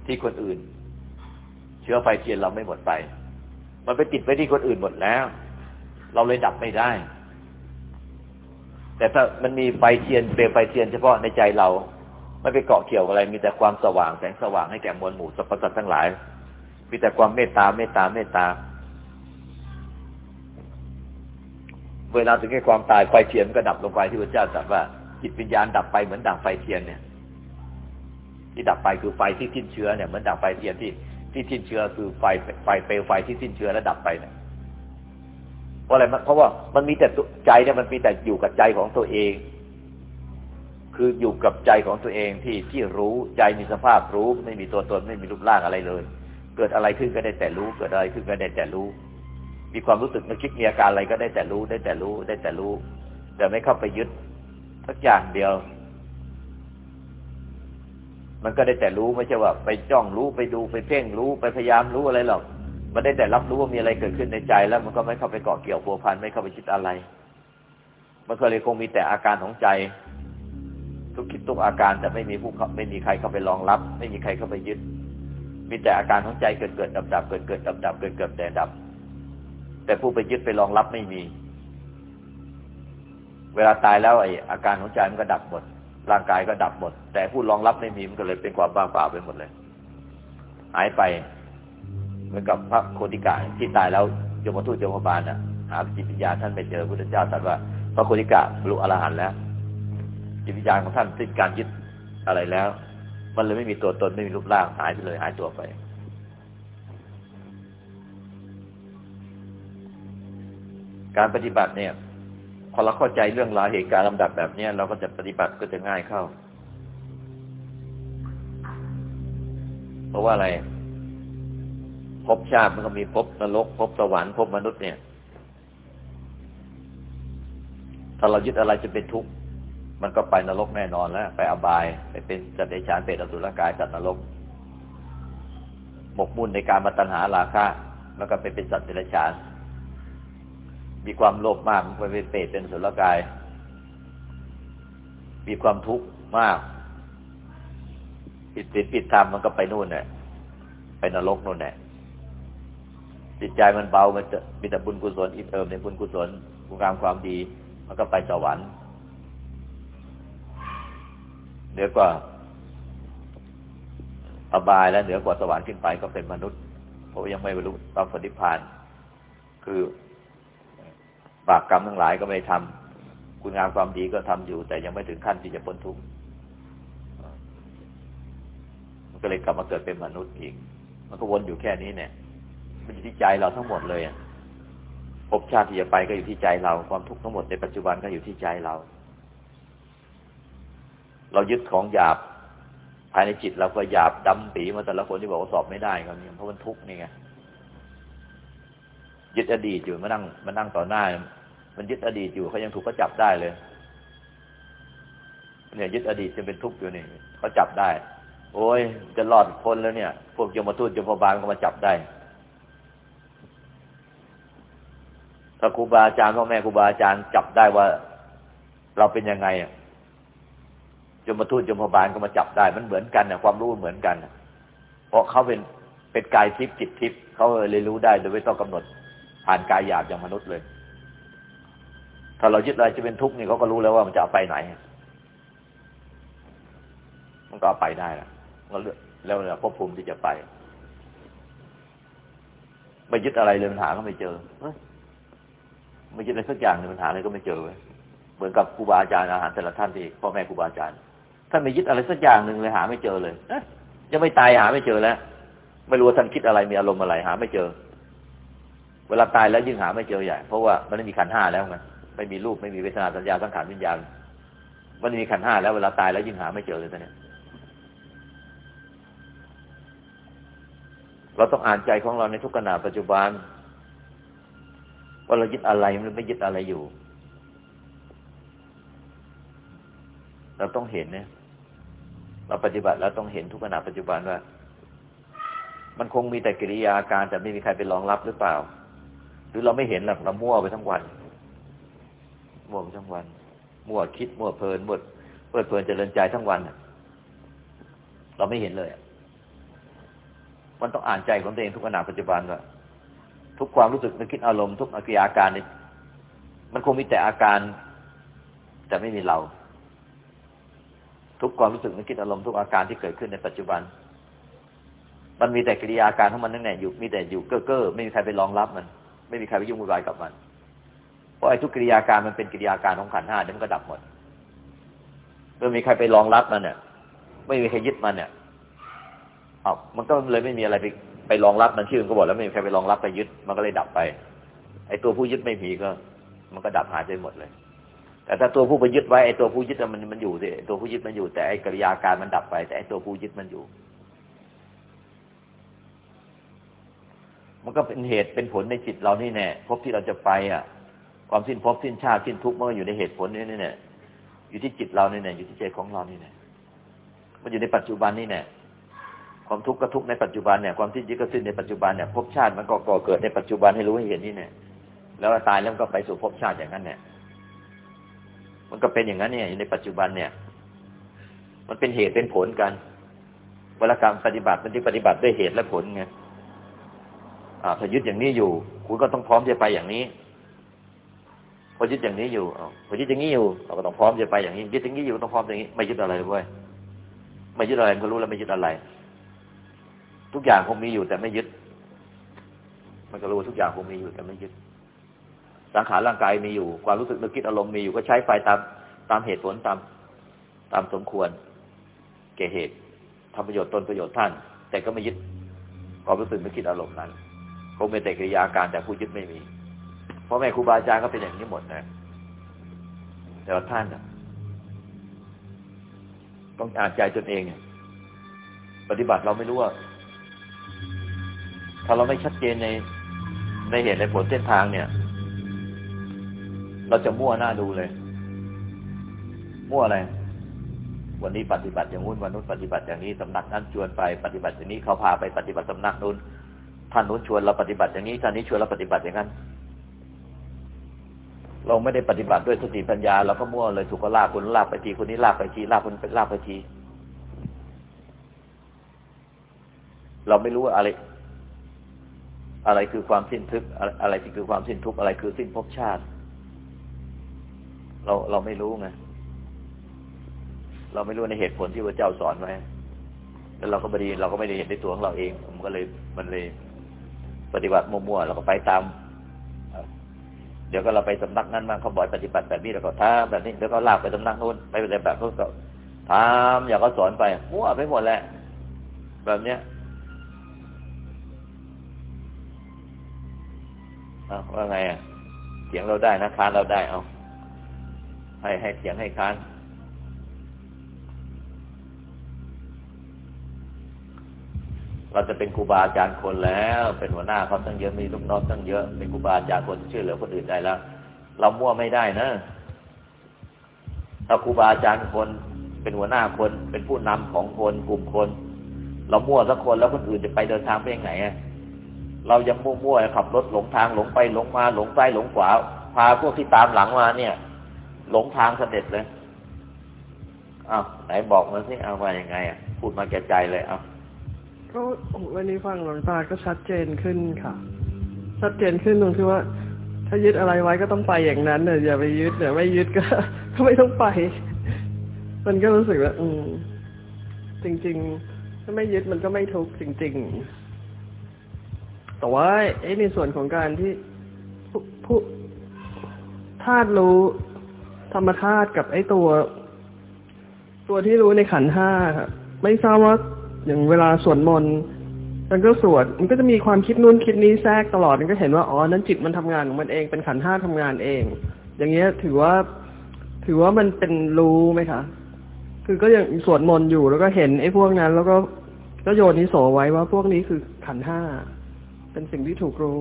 ที่คนอื่น เชื้อไฟเทียนเราไม่หมดไป มันไปติดไว้ที่คนอื่นหมดแล้ว เราเลยดับไม่ได้ แต่ถ้ามันมีไฟเทียนเปลวไฟเทียนเฉพาะในใจเราไม่ไปเกาะเกี่ยวอะไร มีแต่ความสว่างแสงสว่างให้แก่มวลหมู่สรรพสัตว์ทั้งหลาย มีแต่ความเมตตาเมตตาเมตตา เวลาถึงใกล้ความตายไฟเทียนก็ดับลงไปที่พระเจ้าตรัสว่า จิตวิญญาณดับไปเหมือนดังไฟเทียนเนี่ย ที่ดับไปคือไฟที่สิ้นเชื้อเนี่ยเหมือนดังไฟเทียนที่ที่ทิ้นเชื้อคือไฟไฟเปลวไฟที่ทิ้นเชื้อแล้วดับไปเนี่ยเพราะอะไรเพราะว่ามันมีแต่ใจเนี่ยมันมีแต่อยู่กับใจของตัวเอง คืออยู่กับใจของตัวเองที่ที่รู้ใจมีสภาพรู้ ไม่มีตัวตนไม่มีรูปร่างอะไรเลย เกิดอะไรขึ้นก็ได้แต่รู้ เกิดอะไรขึ้นก็ได้แต่รู้ มีความรู้สึกนึกคิดมีอาการอะไรก็ได้แต่รู้ ได้แต่รู้ ได้แต่รู้ แต่ไม่เข้าไปยึดสักอย่างเดียว มันก็ได้แต่รู้ไม่ใช่ว่า ไปจ้องรู้ไปดูไปเพ่งรู้ไปพยายามรู้อะไรหรอก มันได้แต่รับรู้ว่ามีอะไรเกิดขึ้นในใจ แล้วมันก็ไม่เข้าไปเกาะเกี่ยวพัวพันไม่เข้าไปคิดอะไร มันก็เลยคงมีแต่อาการของใจทุกคิดทุกอาการแต่ไม่มีผู้ไม่มีใครเข้าไปรองรับ ไม่มีใครเข้าไปยึด มีแต่อาการของใจเกิดเกิดดับดับเกิดเกิดดับดับเกิดเกิดแต่ดับ แต่ผู้ไปยึดไปรองรับไม่มี เวลาตายแล้วไอ้อาการของใจมันก็ดับหมด ร่างกายก็ดับหมด แต่ผู้รองรับไม่มีมันก็เลยเป็นความบ้าเปล่าไปหมดเลย หายไป เหมือนกับพระโคติกาที่ตายแล้วยมทูตยมบาลน่ะหาจิตวิญญาณท่านไปเจอพระพุทธเจ้าตรัสว่า พระโคติกะบรรลุอรหันต์แล้วจิตวิญญาณของท่านสิ้นการยึดอะไรแล้ว มันเลยไม่มีตัวตนไม่มีรูปร่างหายไปเลย หายตัวไป การปฏิบัติเนี่ย พอเราเข้าใจเรื่องราวเหตุการณ์ลำดับแบบเนี้ยเราก็จะปฏิบัติก็จะง่ายเข้า เพราะว่าอะไรภพชาติมันก็มีภพนรกภพสวรรค์ภพมนุษย์เนี่ย ถ้าเรายึดอะไรจะเป็นทุกข์ มันก็ไปนรกแน่นอนแล้ว ไปอบาย ไปเป็นสัตว์เดชานเป็นอสุรกายสัตว์นรกหมกมุ่นในการมาตัญหาราคะแล้วก็ไปเป็นสัตว์เดรัจฉาน มีความโลภมากไปเป็นเปรตเป็นสุรกาย มีความทุกข์มากผิดศีลผิดธรรมมันก็ไปนู่นเนี่ยไปนรกนู่นเนี่ยจิตใจมันเบามันจะมีแต่บุญกุศลอิ่มเอิมในบุญกุศลคุณงามความดี มันก็ไปสวรรค์ เหนือกว่าอบายและเหนือกว่าสวรรค์ขึ้นไปก็เป็นมนุษย์เพราะยังไม่บรรลุตามสนิพาน คือบาปกรรมทั้งหลายก็ไม่ทำคุณงามความดีก็ทำอยู่ แต่ยังไม่ถึงขั้นที่จะพ้นทุกข์มันก็เลยกลับมาเกิดเป็นมนุษย์อีก มันก็วนอยู่แค่นี้เนี่ย มันอยู่ที่ใจเราทั้งหมดเลยภพชาติที่จะไปก็อยู่ที่ใจเรา ความทุกข์ทั้งหมดในปัจจุบันก็อยู่ที่ใจเรา เรายึดของหยาบ ภายในจิตเราก็หยาบดำปีมาแต่ละคนที่บอกว่าสอบไม่ได้ก็เนี่ยเพราะมันทุกข์นี่ไงยึดอดีตอยู่มานั่งมานั่งต่อหน้า มันยึดอดีตอยู่เขายังถูกก็จับได้เลย เนี่ยยึดอดีตจะเป็นทุกข์อยู่นี่เขาจับได้ โอ้ยจะรอดพ้นแล้วเนี่ย พวกยมทูตยมพบาลก็มาจับได้ถ้าครูบาอาจารย์พ่อแม่ครูบาอาจารย์จับได้ว่า เราเป็นยังไงอะ ยมทูตยมพบาลก็มาจับได้ มันเหมือนกันนะความรู้เหมือนกันเพราะเขาเป็นเป็นกายทิพย์จิตทิพย์เขาเลยรู้ได้โดยไม่ต้องกำหนดผ่านกายหยาบอย่างมนุษย์เลย ถ้าเรายึดอะไรจะเป็นทุกข์นี่เขาก็รู้แล้วว่ามันจะเอาไปไหน มันก็เอาไปได้แล้วแล้วเนี่ยภพภูมิที่จะไป ไม่ยึดอะไรเลยปัญหาก็ไม่เจอไม่ยึดอะไรสักอย่างเลยปัญหาอะไรก็ไม่เจอเหมือนกับครูบาอาจารย์อาหารแต่ละท่านที่พ่อแม่ครูบาอาจารย์ ท่านไม่ยึดอะไรสักอย่างหนึ่งเลยหาไม่เจอเลยยังไม่ตายหาไม่เจอแล้ว ไม่รู้ว่าท่านคิดอะไรมีอารมณ์อะไรหาไม่เจอ เวลาตายแล้วยิ่งหาไม่เจอใหญ่เพราะว่ามันไม่มีขันห้าแล้วไงไม่มีรูปไม่มีเวทนาสัญญาสังขารวิญญาณมันมีขันห้าแล้วเวลาตายแล้วยิ่งหาไม่เจอเลยตอนนี้เราต้องอ่านใจของเราในทุกขณะปัจจุบันว่าเรายึดอะไรมันไม่ยึดอะไรอยู่ เราต้องเห็นเนี่ย เราปฏิบัติแล้วต้องเห็นทุกขณะปัจจุบันว่า มันคงมีแต่กิริยาการแต่ไม่มีใครไปรองรับหรือเปล่า หรือเราไม่เห็นหรอกเรามั่วไปทั้งวัน มั่วไปทั้งวัน มั่วคิด มั่วเพลินมั่วเพลิดเพลินเจริญใจทั้งวันเราไม่เห็นเลยมันต้องอ่านใจของตัวเองทุกขณะปัจจุบันว่าทุกความรู้สึกนึกคิดอารมณ์ทุกอาอาการนี่มันคงมีแต่อาการ แต่ไม่มีเรา ทุกความรู้สึกนึกคิดอารมณ์ทุกอาการที่เกิดขึ้นในปัจจุบัน มันมีแต่กิริยาการของมันนั่นแหละอยู่มีแต่อยู่เก้อเก้อไม่มีใครไปรองรับมัน ไม่มีใครไปยุ่งวุ่นวายกับมัน เพราะไอ้ทุกกิริยาการมันเป็นกิริยาการของขันห้าเดี๋ยวมันก็ดับหมดเมื่อมีใครไปรองรับมันเนี่ยไม่มีใครยึดมันเนี่ยอามันก็เลยไม่มีอะไรไปไปรองรับมันชื่อมันก็บอกแล้วไม่มีใครไปรองรับไปยึด มันก็เลยดับไป ไอ้ตัวผู้ยึดไม่มีก็ มันก็ดับหายไปหมดเลย แต่ถ้าตัวผู้ไปยึดไว้ไอ้ตัวผู้ยึดมันมันอยู่สิตัวผู้ยึดมันอยู่ แต่ไอ้กิริยาการมันดับไป แต่ไอ้ตัวผู้ยึดมันอยู่ มันก็เป็นเหตุเป็นผลในจิตเรานี่แน่พบที่เราจะไปอะ ความสิ้นพบสิ้นชาติสิ้นทุกข์มันก็อยู่ในเหตุผลนี่แน่อยู่ที่จิตเรานี่แน่อยู่ที่ใจของเรานี่แน่มันอยู่ในปัจจุบันนี่แน่ความทุกข์ก็ทุกข์ในปัจจุบันเนี่ยความสิ้นยึดก็สิ้นในปัจจุบันเนี่ยภพชาติมันก็ก่อเกิดในปัจจุบันให้รู้ให้เห็นนี่เนี่ยแล้วตายแล้วก็ไปสู่ภพชาติอย่างนั้นเนี่ย มันก็เป็นอย่างนั้นเนี่ยในปัจจุบันเนี่ย มันเป็นเหตุเป็นผลกันเวลากรรปฏิบัติมันที่ปฏิบัติด้วยเหตุและผลไงอ่าถ้ายึดอย่างนี้อยู่ คุณก็ต้องพร้อมจะไปอย่างนี้พอยึดอย่างนี้อยู่พอยึดอย่างนี้อยู่เราก็ต้องพร้อมจะไปอย่างนี้ยึดอย่างนี้อยู่ต้องพร้อมอย่างนี้ ไม่ยึดอะไรเลยไม่ยึดอะไรก็รู้แล้วไม่ยึดอะไร ทุกอย่างคงมีอยู่แต่ไม่ยึด มันก็รู้ทุกอย่างคงมีอยู่แต่ไม่ยึด สังขารร่างกายมีอยู่ ความรู้สึกนึกคิดอารมณ์มีอยู่ก็ใช้ไฟตามตามเหตุผลตามตามสมควรแก่เหตุทำประโยชน์ตนประโยชน์ท่าน แต่ก็ไม่ยึดความรู้สึกนึกคิดอารมณ์นั้นคงเป็นแต่กิริยาการแต่ผู้ยึดไม่มีเพราะแม่ครูบาอาจารย์ก็เป็นอย่างนี้หมดนะแต่ว่าท่านต้องอ่านใจตนเองปฏิบัติเราไม่รู้ว่าถ้าเราไม่ชัดเจนในในเหตุในผลเส้นทางเนี่ย เราจะมั่วหน้าดูเลย มั่วอะไร วันนี้ปฏิบัติอย่างนู้นวันนู้นปฏิบัติอย่างนี้สำนักนั้นชวนไปปฏิบัติอย่างนี้เขาพาไปปฏิบัติสำนักนู้นท่านนู้นชวนเราปฏิบัติอย่างนี้ท่านนี้ชวนเราปฏิบัติอย่างนั้น เราไม่ได้ปฏิบัติด้วยสติปัญญาเราก็มั่วเลยถูกก็ลากคนลากไปทีคนนี้ลากไปทีลากคนไปลากไปทีเราไม่รู้ว่าอะไร อะไรคือความสิ้นทุกข์อะไรคือความสิ้นทุกข์อะไรคือสิ้นภพชาติ เราเราไม่รู้ไงเราไม่รู้ในเหตุผลที่พระเจ้าสอนไว้แล้วเราก็ไม่ด้เราก็ไม่ได้เห็นในตัวของเราเองมันก็เลยมันเลย ปฏิบัติมั่วๆเราก็ไปตามเดี๋ยวก็เราไปสำนักนั้นมาเขาบอกปฏิบัติแบบนี้เราก็ทำแบบนี้แล้วก็ลากไปสำนักนู้นไปแบบแบบนู้ก็ทำอย่างก็สอนไปมั่วไปหมดแหละแบบเนี้ยว่าไงอะเสียงเราได้นะค้านเราได้เอา ให้ให้เสียงให้ค้านเราจะเป็นครูบาอาจารย์คนแล้ว เป็นหัวหน้าเขาตั้งเยอะมีลูกน้องตั้งเยอะเป็นครูบาอาจารย์คนช่วยเหลือคนอื่นได้แล้ว เรามั่วไม่ได้นะถ้าครูบาอาจารย์คน เป็นหัวหน้าคน เป็นผู้นำของคนกลุ่มคน เรามั่วสักคนแล้วคนอื่นจะไปเดินทางไปยังไงอะเรายังมั่วๆขับรถหลงทางหลงไปหลงมาหลงซ้ายหลงขวาพาพวกที่ตามหลังมาเนี่ย หลงทางเสด็จเลยอ้าวไหนบอกมาสิเอาว่ายังไงอะพูดมาแก่ใจเลยเอาก็วันนี้ฟังหลวงตาก็ชัดเจนขึ้นค่ะ ชัดเจนขึ้นตรงที่ว่า ถ้ายึดอะไรไว้ก็ต้องไปอย่างนั้นเนอะอย่าไปยึดเดี๋ยวไม่ยึดก็ก็ไม่ต้องไป มันก็รู้สึกว่า อืม จริง ๆ ถ้าไม่ยึดมันก็ไม่ทุกข์จริง ๆ แต่ว่าไอ้ในส่วนของการที่ผู้ธาตุรู้ ธรรมธาตุกับไอ้ตัว ตัวที่รู้ในขันห้าครับไม่ทราบว่าอย่างเวลาสวดมนต์มันก็สวดมันก็จะมีความคิดนู่นคิดนี้แทรกตลอดมันก็เห็นว่าอ๋อนั้นจิตมันทำงานของมันเองเป็นขันห้าทำงานเอง อย่างเงี้ยถือว่า ถือว่ามันเป็นรู้ไหมคะคือก็ยังสวดมนต์อยู่แล้วก็เห็นไอ้พวกนั้น แล้วก็ก็โยนนิโสไว้ว่าพวกนี้คือขันห้าเป็นสิ่งที่ถูกรู้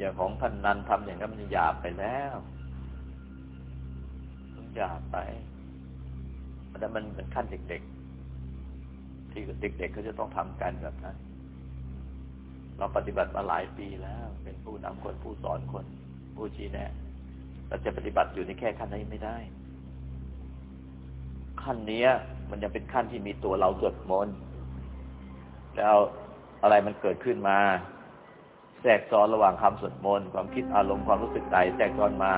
อย่างของท่านนันทำอย่างนั้นมันหยาบไปแล้วมันหยาบไปแต่มันเป็นขั้นเด็กๆ ที่เด็กๆเขาจะต้องทำกันแบบนั้น เราปฏิบัติมาหลายปีแล้ว เป็นผู้นำคนผู้สอนคนผู้ชี้แนะเราจะปฏิบัติอยู่ในแค่ขั้นนี้ไม่ได้ ขั้นนี้มันยังเป็นขั้นที่มีตัวเราสวดมนต์แล้วอะไรมันเกิดขึ้นมา แทรกซ้อนระหว่างคำสวดมนต์ความคิดอารมณ์ความรู้สึกใดแทรกซ้อนมา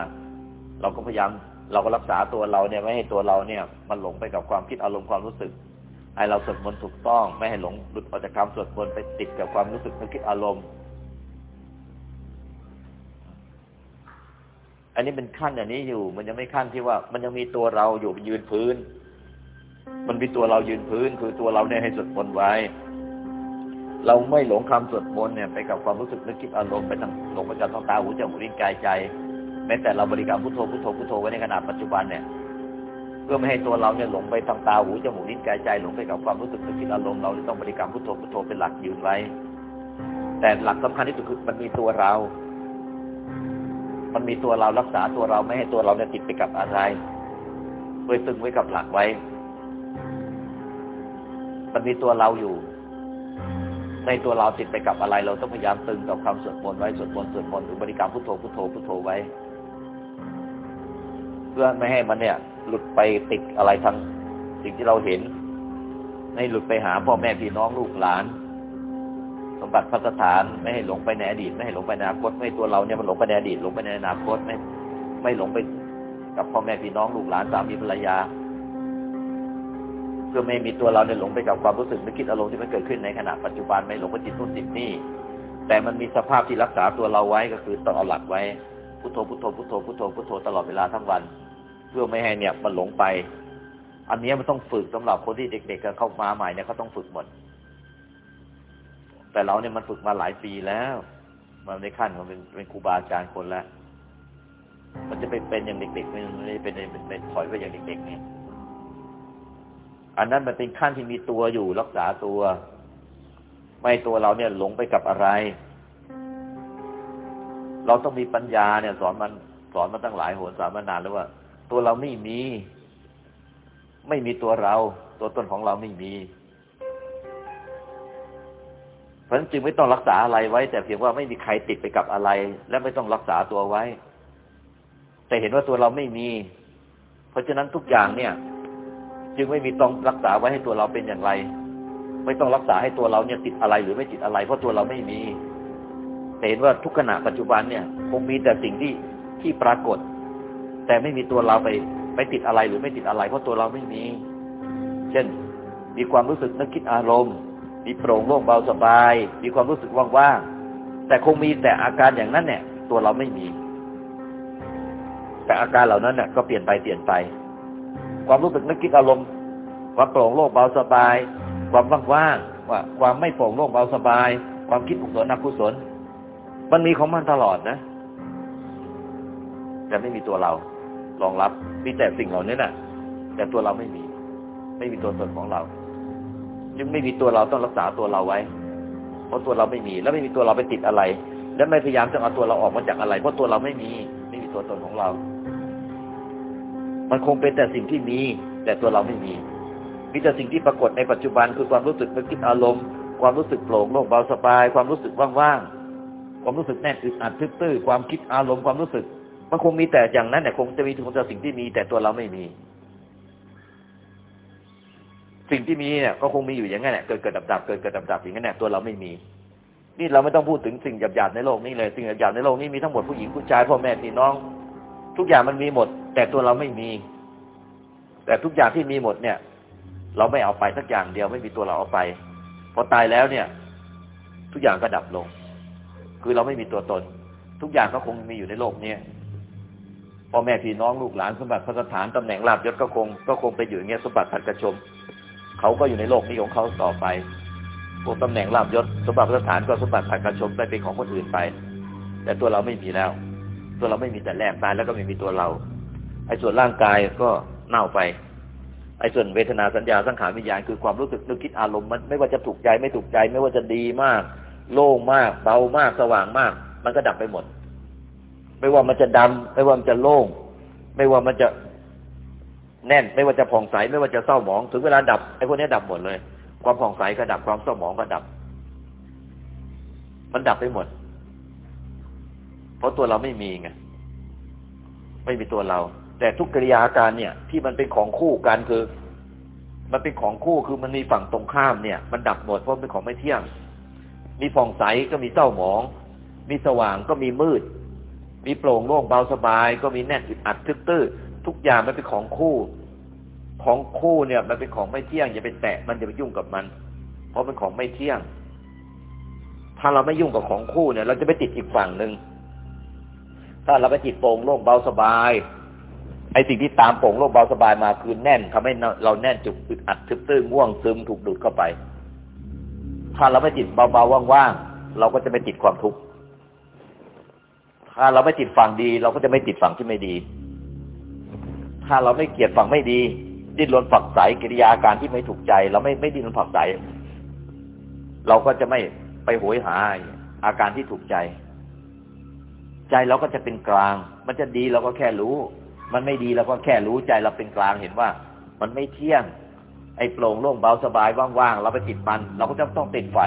เราก็พยายามเราก็รักษาตัวเราเนี่ยไม่ให้ตัวเราเนี่ย มันหลงไปกับความคิดอารมณ์ความรู้สึกให้เราสวดมนต์ถูกต้อง ไม่ให้หลงหลุดออกจากคำสวดมนต์ไปติดกับความรู้สึกนึกคิดอารมณ์ อันนี้เป็นขั้นอย่างนี้อยู่ มันยังไม่ขั้นที่ว่า มันยังมีตัวเราอยู่ยืนพื้น มันมีตัวเรายืนพื้น คือตัวเราเนี่ยให้สวดมนต์ไว้ เราไม่หลงคำสวดมนต์เนี่ยไปกับความรู้สึกนึกคิดอารมณ์ไปทางหลงไปกับทางตาหูจมูกลิ้นกายใจแม้แต่เราบริกรรมพุทโธพุทโธพุทโธไว้ในขณะปัจจุบันเนี่ยเพื่อไม่ให้ตัวเราเนี่ยหลงไปทางตาหูจมูกลิ้นกายใจหลงไปกับความรู้สึกนึกคิดอารมณ์เราต้องบริกรรมพุทโธพุทโธเป็นหลักยืนไว้ แต่หลักสำคัญที่สุดคือมันมีตัวเรา มันมีตัวเรารักษาตัวเราไม่ให้ตัวเราเนี่ยติดไปกับอะไรเพื่อตึงไว้กับหลักไว้ มันมีตัวเราอยู่ ในตัวเราติดไปกับอะไร เราต้องพยายามตึงกับคำสวดมนต์ไว้สวดมนต์สวดมนต์หรือบริกรรมพุทโธพุทโธพุทโธไว้ เพื่อไม่ให้มันเนี่ย หลุดไปติดอะไรทางสิ่งที่เราเห็นไม่หลุดไปหาพ่อแม่พี่น้องลูกหลาน สมบัติพัฒฐานไม่ให้หลงไปในอดีต ไม่ให้หลงไปในอนาคตไม่ตัวเราเนี่ยมันหลงไปในอดีตหลงไปในอนาคตไม่ไม่หลงไปกับพ่อแม่พี่น้องลูกหลานสามีภรรยา พื่อไม่มีตัวเราเนี่ยหลงไปกับความรู้สึกนึกคิดอารมณ์ที่มันเกิดขึ้นในขณะปัจจุบันไม่หลงไปจิตนู่นจิตนี่แต่มันมีสภาพที่รักษาตัวเราไว้ก็คือต้องเอาหลักไว้พุทโธพุทโธพุทโธพุทโธพุทโธตลอดเวลาทั้งวัน เพื่อไม่ให้เนี่ยมันหลงไป อันนี้มันต้องฝึกสำหรับคนที่เด็กๆเข้ามาใหม่เนี่ยเขาต้องฝึกหมดแต่เราเนี่ยมันฝึกมาหลายปีแล้ว มันในขั้นของเป็นเป็นครูบาอาจารย์คนแล้วมันจะไปเป็นอย่างเด็กๆมันไม่เป็นเป็นถอยไปอย่างเด็กๆเนี่ย อันนั้นมันเป็นขั้นที่มีตัวอยู่รักษาตัว ไม่ตัวเราเนี่ยหลงไปกับอะไร เราต้องมีปัญญาเนี่ย สอนมันสอนมาตั้งหลายโหนสอนมานานแล้วว่า ตัวเราไม่มี ไม่มีตัวเรา ตัวตนของเราไม่มีเพราะฉะนั้นจึงไม่ต้องรักษาอะไรไว้ แต่เพียงว่าไม่มีใครติดไปกับอะไร และไม่ต้องรักษาตัวไว้ แต่เห็นว่าตัวเราไม่มี เพราะฉะนั้นทุกอย่างเนี่ย จึงไม่มีต้องรักษาไว้ให้ตัวเราเป็นอย่างไร ไม่ต้องรักษาให้ตัวเราเนี่ยติดอะไรหรือไม่ติดอะไร เพราะตัวเราไม่มีเห็นว่าทุกขณะปัจจุบันเนี่ยคงมีแต่สิ่งที่ที่ปรากฏ แต่ไม่มีตัวเราไปไปติดอะไรหรือไม่ติดอะไร เพราะตัวเราไม่มี เช่น มีความรู้สึกนึกคิดอารมณ์มีโปร่งโล่งเบาสบาย มีความรู้สึกว่างๆแต่คงมีแต่อาการอย่างนั้นเนี่ย ตัวเราไม่มี แต่อาการเหล่านั้นเนี่ยก็เปลี่ยนไปเปลี่ยนไป ความรู้สึกนึกคิดอารมณ์ความโปร่งโล่งเบาสบาย ความว่างๆว่า ความไม่โปร่งโล่งเบาสบาย ความคิดกุศลอกุศล มันมีของมันตลอดนะแต่ไม่มีตัวเรารองรับมีแต่สิ่งเหล่านี้นะ่ะ แต่ตัวเราไม่มี ไม่มีตัวตนของเรา จึงไม่มีตัวเราต้องรักษาตัวเราไว้ เพราะตัวเราไม่มี แล้วไม่มีตัวเราไปติดอะไร และไม่พยายามจะเอาตัวเราออกมาจากอะไร เพราะตัวเราไม่มี ไม่มีตัวตนของเรา มันคงเป็นแต่สิ่งที่มี แต่ตัวเราไม่มี มีแต่สิ่งที่ปรากฏในปัจจุบันคือความรู้สึกนึกคิดอารมณ์ ความรู้สึกโปร่งโล่งเบาสบาย ความรู้สึกว่างๆ ความรู้สึกแน่นอึดอัดทึบตื้อความคิดอารมณ์ความรู้สึก มันคงมีแต่อย่างนั้นแต่คงจะมีถึงแต่สิ่งที่มี แต่ตัวเราไม่มี สิ่งที่มีเนี่ยก็คงมีอยู่อย่างนั้นแหละเกิดเกิดดับดับเกิดเกิดดับดับอย่างนั้นแหละตัวเราไม่มีนี่เราไม่ต้องพูดถึงสิ่งหยาบๆในโลกนี้เลย สิ่งหยาบๆในโลกนี้มีทั้งหมดผู้หญิงผู้ชายพ่อแม่พี่น้อง ทุกอย่างมันมีหมด แต่ตัวเราไม่มี แต่ทุกอย่างที่มีหมดเนี่ย เราไม่เอาไปสักอย่างเดียวไม่มีตัวเราเอาไปพอตายแล้วเนี่ย ทุกอย่างก็ดับลง คือเราไม่มีตัวตน ทุกอย่างก็คงมีอยู่ในโลกนี้พ่อแม่พี่น้องลูกหลานสมบัติพระสถานตำแหน่งลาบยศก็คง ก็คงไปอยู่อย่างเงี้ยสมบัติผัดกระชมเขาก็อยู่ในโลกนี้ของเขาต่อไปพวกตำแหน่งลาบยศสมบัติพระสถานก็สมบัติผัดกระชมไปเป็นของคนอื่นไป แต่ตัวเราไม่มีแล้ว ตัวเราไม่มีแต่แรกตายแล้วก็ไม่มีตัวเรา ไอ้ส่วนร่างกายก็เน่าไป ไอ้ส่วนเวทนาสัญญาสังขารวิญญาณคือความรู้สึกนึกคิดอารมณ์มันไม่ว่าจะถูกใจไม่ถูกใจ ไม่ว่าจะดีมาก โล่งมากเบามากสว่างมาก มันก็ดับไปหมด ไม่ว่ามันจะดำไม่ว่ามันจะโล่ง ไม่ว่ามันจะแน่น ไม่ว่าจะผ่องใสไม่ว่าจะเศร้าหมอง ถึงเวลาดับไอ้พวกนี้ดับหมดเลย ความผ่องใสก็ดับความเศร้าหมองก็ดับ มันดับไปหมด เพราะตัวเราไม่มีไงไม่มีตัวเรา แต่ทุกกิริยาการเนี่ย ที่มันเป็นของคู่กันคือ มันเป็นของคู่คือมันมีฝั่งตรงข้ามเนี่ย มันดับหมดเพราะเป็นของไม่เที่ยง มีผ่องใสก็มีเศร้าหมอง มีสว่างก็มีมืด มีโปร่งโล่งเบาสบาย ก็มีแน่นอึดอัดทึบตื้อทุกอย่างมันเป็นของคู่ ของคู่เนี่ย มันเป็นของไม่เที่ยงอย่าไปแตะมันอย่าไปยุ่งกับมัน เพราะเป็นของไม่เที่ยง ถ้าเราไม่ยุ่งกับของคู่เนี่ย เราจะไปติดอีกฝั่งหนึ่ง ถ้าเราไปจิตโปร่งโล่งเบาสบายไอ้สิ่งที่ตามโปร่งโล่งเบาสบายมาคือแน่นทำให้เราแน่นจุกอึดอัดทึบตื้อง่วงซึมถูกดูดเข้าไป ถ้าเราไม่จิตเบาๆว่างๆเราก็จะไม่ติดความทุกข์ถ้าเราไม่ติดฝั่งดี เราก็จะไม่ติดฝั่งที่ไม่ดี ถ้าเราไม่เกลียดฝั่งไม่ดี ดิ้นรนฝักใสกิริยาการที่ไม่ถูกใจ เราไม่ไม่ดิ้นรนฝักใสเราก็จะไม่ไปโหยหาอาการที่ถูกใจ ใจเราก็จะเป็นกลาง มันจะดีเราก็แค่รู้ มันไม่ดีเราก็แค่รู้ใจเราเป็นกลางเห็นว่า มันไม่เที่ยง ไอ้โปร่งโล่งเบาสบายว่างๆเราไปติดมัน เราก็จะต้องติดไฟ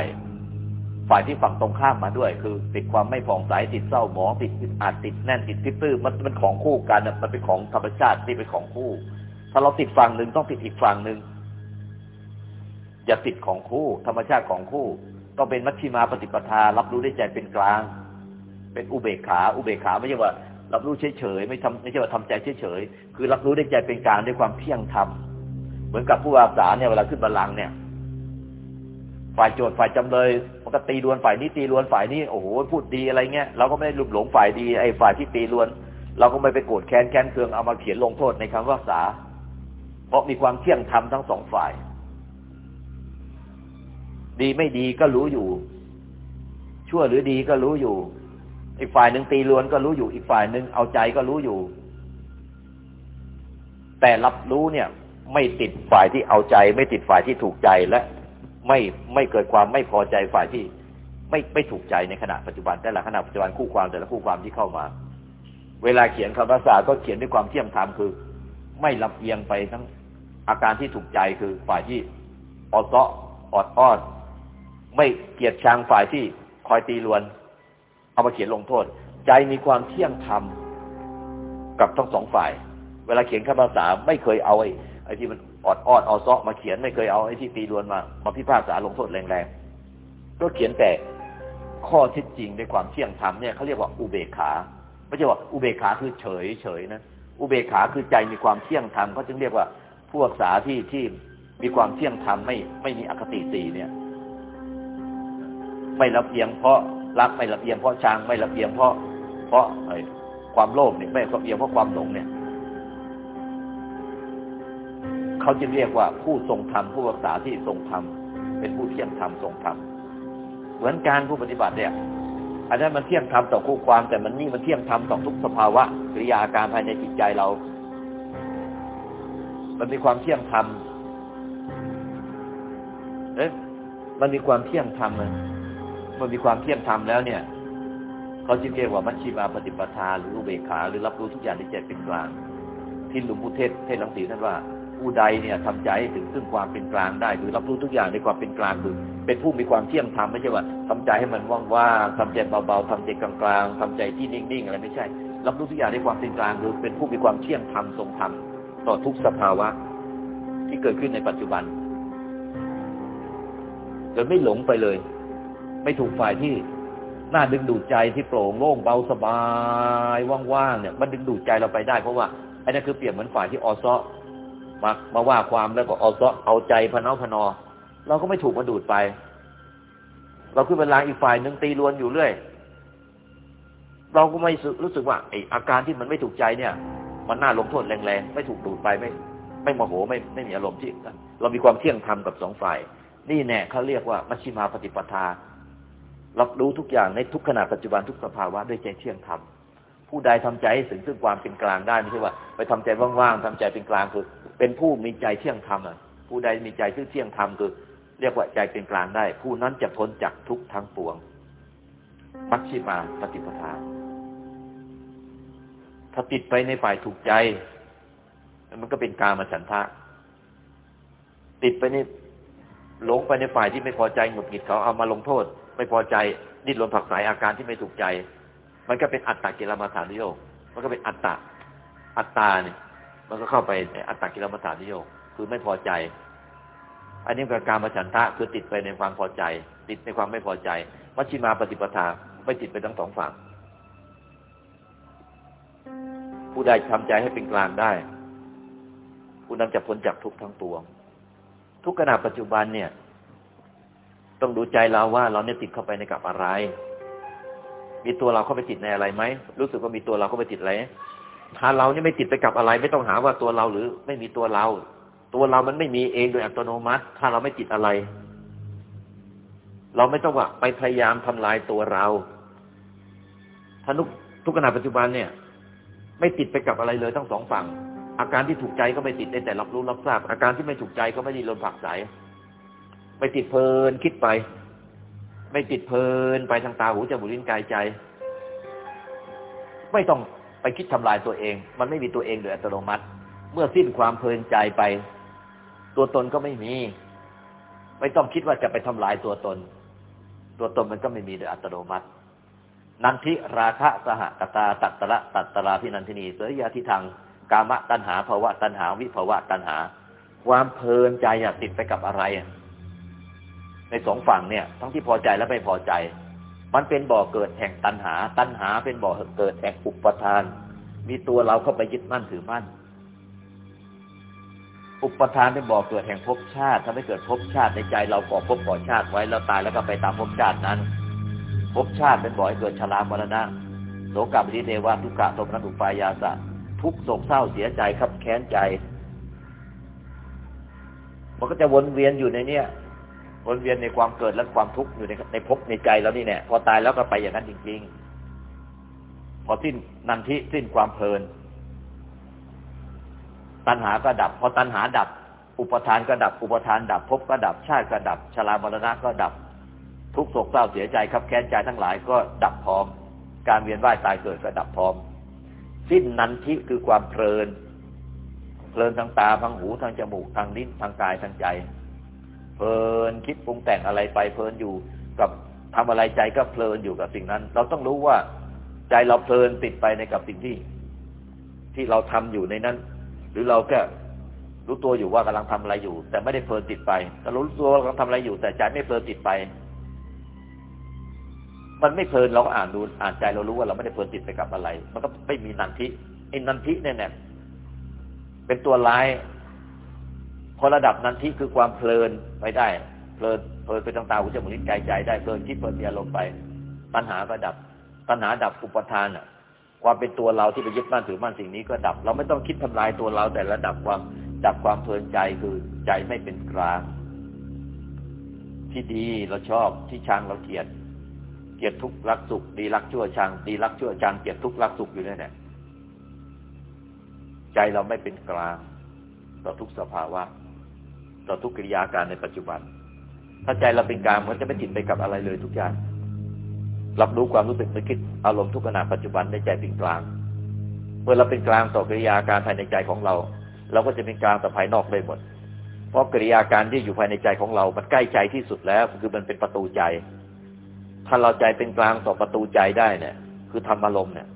ฝ่ายที่ฝั่งตรงข้ามมาด้วย คือ ติดความไม่ผ่องใสติดเศร้าหมองติดติดอาจติดแน่นติดทิตื้อมันมันของคู่กันมันเป็นของธรรมชาติที่เป็นของคู่ ถ้าเราติดฝั่งหนึ่งต้องติดอีกฝั่งหนึ่งอย่าติดของคู่ ธรรมชาติของคู่ ต้องเป็นมัชฌิมาปฏิปทา รับรู้ได้ใจเป็นกลาง เป็นอุเบกขา อุเบกขาไม่ใช่ว่า รับรู้เฉยๆไม่ทำไม่ใช่ว่าทำใจเฉยๆคือรับรู้ได้ใจเป็นกลางด้วยความเที่ยงธรรมเหมือนกับผู้อาสาเนี่ยเวลาขึ้นบัลลังก์เนี่ย ฝ่ายโจทย์ฝ่ายจำเลยมันก็ตีรวนฝ่ายนี้ตีรวนฝ่ายนี้โอ้โหพูดดีอะไรเงี้ยเราก็ไม่ได้ลุมหลงฝ่ายดีไอ้ฝ่ายที่ตีรวน เราก็ไม่ไปโกรธแค้นแค้นเคืองเอามาเขียนลงโทษในคำว่าษา เพราะมีความเที่ยงธรรมทั้งสองฝ่าย ดีไม่ดีก็รู้อยู่ ชั่วหรือดีก็รู้อยู่ อีกฝ่ายหนึ่งตีลวนก็รู้อยู่ อีกฝ่ายหนึ่งเอาใจก็รู้อยู่ แต่รับรู้เนี่ย ไม่ติดฝ่ายที่เอาใจ ไม่ติดฝ่ายที่ถูกใจและไม่ไม่เกิดความไม่พอใจฝ่ายที่ ไม่ไม่ถูกใจในขณะปัจจุบันแต่ละขณะปัจจุบันคู่ความแต่ละคู่ความที่เข้ามา เวลาเขียนคำภาษาก็เขียนด้วยความเที่ยงธรรมคือ ไม่ลำเอียงไปทั้งอาการที่ถูกใจคือฝ่ายที่ออดเซาะอดอ้อนไม่เกลียดชังฝ่ายที่คอยตีลวน เอามาเขียนลงโทษ ใจมีความเที่ยงธรรมกับทั้งสองฝ่าย เวลาเขียนคำภาษาไม่เคยเอาไอ้ไอ้ที่มันออดออดเอาซอมาเขียนไม่เคยเอาไอ้ที่ตีรวนมา มาพิพากษาลงโทษแรงๆก็เขียนแต่ข้อเท็จจริงในความเที่ยงธรรมเนี่ยเขาเรียกว่าอุเบกขาไม่ใช่ว่าอุเบกขาคือเฉยเฉยนะอุเบกขาคือใจมีความเที่ยงธรรมเขาจึงเรียกว่าผู้รักษาที่ที่มีความเที่ยงธรรมไม่ไม่มีอคติสีเนี่ย ไม่รับเพียงเพราะ รักไม่ละเอียงเพราะชังไม่ละเอียงเพราะ เพราะไอ้ความโลภเนี่ยไม่ละเอียงเพราะความหลงเนี่ยเขาจะเรียกว่าผู้ทรงธรรมผู้รักษาที่ทรงธรรมเป็นผู้เที่ยงธรรมทรงธรรมเหมือนการผู้ปฏิบัติเนี่ยอันนั้นมันเที่ยงธรรมต่อคู่ความ แต่มันนี่มันเที่ยงธรรมต่อทุกสภาวะกิริยาการภายในจิตใจเรา มันมีความเที่ยงธรรมเอ๊ะมันมีความเที่ยงธรรมเล มันมีความเที่ยงธรรมแล้วเนี่ยเขาจึงเรียกว่ามัชชิมาปฏิปทาหรืออุเบกขาหรือรับรู้ทุกอย่างในใจเป็นกลางที่หลวงพุทเทศเทศลังสีท่านว่าผู้ใดเนี่ยทำใจถึงซึ่งความเป็นกลางได้คือรับรู้ทุกอย่างในความเป็นกลางคือเป็นผู้มีความเที่ยงธรรมไม่ใช่ว่าทำใจให้มันว่างๆทำใจเบาๆทำใจกลางๆทำใจที่นิ่งๆอะไรไม่ใช่ รับรู้ทุกอย่างในความเป็นกลางคือเป็นผู้มีความเที่ยงธรรมทรงธรรมต่อทุกสภาวะ ที่เกิดขึ้นในปัจจุบันโดยไม่หลงไปเลย ไม่ถูกฝ่ายที่น่าดึงดูดใจที่โปร่งโล่งเบาสบายว่างๆเนี่ย มันดึงดูดใจเราไปได้เพราะว่าไอ้นั่นคือเปรียบเหมือนฝ่ายที่ออซอมามาว่าความแล้วก็ออซอเอาใจพนอพนอ เราก็ไม่ถูกมาดูดไป เราขึ้นเวลาอีกฝ่ายหนึ่งตีลวนอยู่เรื่อยเราก็ไม่รู้สึกว่าไออาการที่มันไม่ถูกใจเนี่ย มันน่าลงโทษแรงๆไม่ถูกดูดไปไม่ ไม่โมโหไม่ไม่มีอารมณ์ที่เรามีความเที่ยงธรรมกับสองฝ่าย นี่แน่เขาเรียกว่ามัชชิมาปฏิปทา รับรู้ทุกอย่างในทุกขณะปัจจุบันทุกสภาวะด้วยใจเที่ยงธรรมผู้ใดทำใจให้ถึงซึ่งความเป็นกลางได้ไม่ใช่ว่า ไปทำใจว่างๆทำใจเป็นกลางคือ เป็นผู้มีใจเที่ยงธรรมอะผู้ใดมีใจที่เที่ยงธรรมคือ เรียกว่าใจเป็นกลางได้ ผู้นั้นจะพ้นจากทุกทั้งปวงมัชชิมาปฏิปทาถ้าติดไปในฝ่ายถูกใจ มันก็เป็นกามาฉันทะ ติดไปในหลงไปในฝ่ายที่ไม่พอใจหงุดหงิดเขาเอามาลงโทษ ไม่พอใจดิ้นรนผักสายอาการที่ไม่ถูกใจ มันก็เป็นอัตตากิลมัฐานิโยมันก็เป็นอัตตาอัตตาเนี่ยมันก็เข้าไปในอัตตากิลมัฐานิโยคือไม่พอใจ อันนี้คือการมาฉันทะคือติดไปในความพอใจ ติดในความไม่พอใจมัชชิมาปฏิปทาไม่ติดไปทั้งสองฝั่งผู้ใดทำใจให้เป็นกลางได้ ผู้นั้นจะพ้นจากทุกทั้งปวงทุกขณะปัจจุบันเนี่ย ต้องดูใจเราว่าเราเนี่ยติดเข้าไปในกับอะไร มีตัวเราเข้าไปติดในอะไรไหมรู้สึกว่ามีตัวเราเข้าไปติดอะไรถ้าเราเนี่ยไม่ติดไปกับอะไร ไม่ต้องหาว่าตัวเราหรือไม่มีตัวเรา ตัวเรามันไม่มีเองโดยอัตโนมัติ ถ้าเราไม่ติดอะไร เราไม่ต้องว่าไปพยายามทำลายตัวเราถ้าทุกทุกขณะปัจจุบันเนี่ย ไม่ติดไปกับอะไรเลยทั้งสองฝั่ง อาการที่ถูกใจก็ไม่ติดได้แต่รับรู้รับทราบ อาการที่ไม่ถูกใจก็ไม่ได้ลนผักใส ไม่ติดเพลินคิดไป ไม่ติดเพลินไปทางตาหูจมูกลิ้นกายใจ ไม่ต้องไปคิดทำลายตัวเอง มันไม่มีตัวเองโดยอัตโนมัติ เมื่อสิ้นความเพลินใจไป ตัวตนก็ไม่มี ไม่ต้องคิดว่าจะไปทำลายตัวตน ตัวตนมันก็ไม่มีโดยอัตโนมัตินันทิราคะสหกตาตัตระตัตราพินันทินีเสยยาทิทางกามะตัณหาภาวะตัณหาวิภาวะตัณหา ความเพลินใจอะติดไปกับอะไร ในสองฝั่งเนี่ย ทั้งที่พอใจและไม่พอใจ มันเป็นบ่อเกิดแห่งตัณหา ตัณหาเป็นบ่อเกิดแห่งอุปทาน มีตัวเราเข้าไปยึดมั่นถือมั่น อุปทานเป็นบ่อเกิดแห่งภพชาติทำให้เกิดภพชาติในใจเราก่อภพก่อชาติไว้แล้วตายแล้วก็ไปตามภพชาตินั้นภพชาติเป็นบ่อให้เกิดชรามรณะโสกาบิเดวะทุกขะโทมนัสุปายาสะทุกโศกเศร้าเสียใจขับแค้นใจ มันก็จะวนเวียนอยู่ในเนี้ย วนเวียนในความเกิดและความทุกข์อยู่ในในภพในใจเรานี่แน่พอตายแล้วก็ไปอย่างนั้นจริง ๆ พอสิ้นนันทิสิ้นความเพลิน ตัณหาก็ดับ พอตัณหาดับ อุปทานก็ดับ อุปทานดับภพก็ดับชาติก็ดับชรามรณะก็ดับ ทุกโศกเศร้าเสียใจครับแค้นใจทั้งหลายก็ดับพร้อม การเวียนว่ายตายเกิดก็ดับพร้อม สิ้นนันทิคือความเพลินเพลินทางตาทางหูทางจมูกทางลิ้นทางกายทางใจ เพลินคิดปรุงแต่งอะไรไปเพลินอยู่กับทำอะไรใจก็เพลินอยู่กับสิ่งนั้น เราต้องรู้ว่าใจเราเพลินติดไปในกับสิ่งที่ ที่เราทำอยู่ในนั้น หรือเราแค่รู้ตัวอยู่ว่ากำลังทำอะไรอยู่ แต่ไม่ได้เพลินติดไปแต่รู้ตัวว่ากำลังทำอะไรอยู่ แต่ใจไม่เพลินติดไป มันไม่เพลินเราก็อ่านดูอ่านใจเรารู้ว่าเราไม่ได้เพลินติดไปกับอะไร มันก็ไม่มีนันทิไอ้นันทิเนี่ยเป็นตัวร้าย พอระดับนั้นที่คือความเพลินไปได้ เพลินเพลินไปทางตาหูจมูกลิ้นกายใจได้เพลินคิดเพลินมีอารมณ์ไป ปัญหาก็ดับปัญหาดับอุปทานอะ ความเป็นตัวเราที่ไปยึดมั่นถือมั่นสิ่งนี้ก็ดับ เราไม่ต้องคิดทำลายตัวเราแต่ระดับความดับความเพลินใจคือใจไม่เป็นกลางที่ดีเราชอบที่ชังเราเกลียดเกลียดทุกรักสุข ดีรักชั่วชัง ดีรักชั่วชังเกลียดทุกรักสุขอยู่เนี่แหละใจเราไม่เป็นกลางต่อทุกสภาวะ ต่อทุกกิริยาการในปัจจุบัน ถ้าใจเราเป็นกลางมันจะไม่ติดไปกับอะไรเลยทุกอย่าง รับรู้ความรู้สึกนึกคิดอารมณ์ทุกขณะปัจจุบันในใจเป็นกลาง เมื่อเราเป็นกลางต่อกิริยาการภายในใจของเรา เราก็จะเป็นกลางต่อภายนอกได้หมด เพราะกิริยาการที่อยู่ภายในใจของเรา มันใกล้ใจที่สุดแล้ว คือมันเป็นประตูใจ ถ้าเราใจเป็นกลางต่อประตูใจได้เนี่ย คือธรรมอารมณ์เนี่ย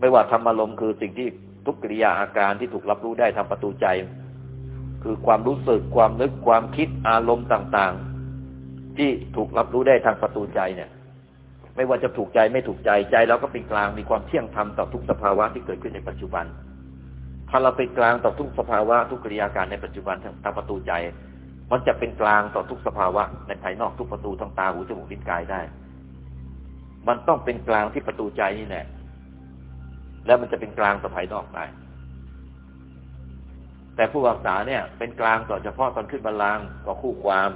ไม่ว่าธรรมอารมณ์คือสิ่งที่ทุกกิริยาอาการที่ถูกรับรู้ได้ทางประตูใจ คือความรู้สึกความนึกความคิดอารมณ์ต่างๆ ที่ถูกรับรู้ได้ทางประตูใจเนี่ย ไม่ว่าจะถูกใจไม่ถูกใจใจเราก็เป็นกลางมีความเที่ยงธรรมต่อทุกสภาวะที่เกิดขึ้นในปัจจุบัน ถ้าเราเป็นกลางต่อทุกสภาวะทุกกิริยาการในปัจจุบันทางประตูใจ มันจะเป็นกลางต่อทุกสภาวะในภายนอกทุกประตูทางตาหูจมูกลิ้นกายได้ มันต้องเป็นกลางที่ประตูใจนี่แหละแล้วมันจะเป็นกลางต่อภายนอกได้ แต่ผู้รักษาเนี่ย เป็นกลางต่อเฉพาะตอนขึ้นบัลลังก์ก็คู่ความ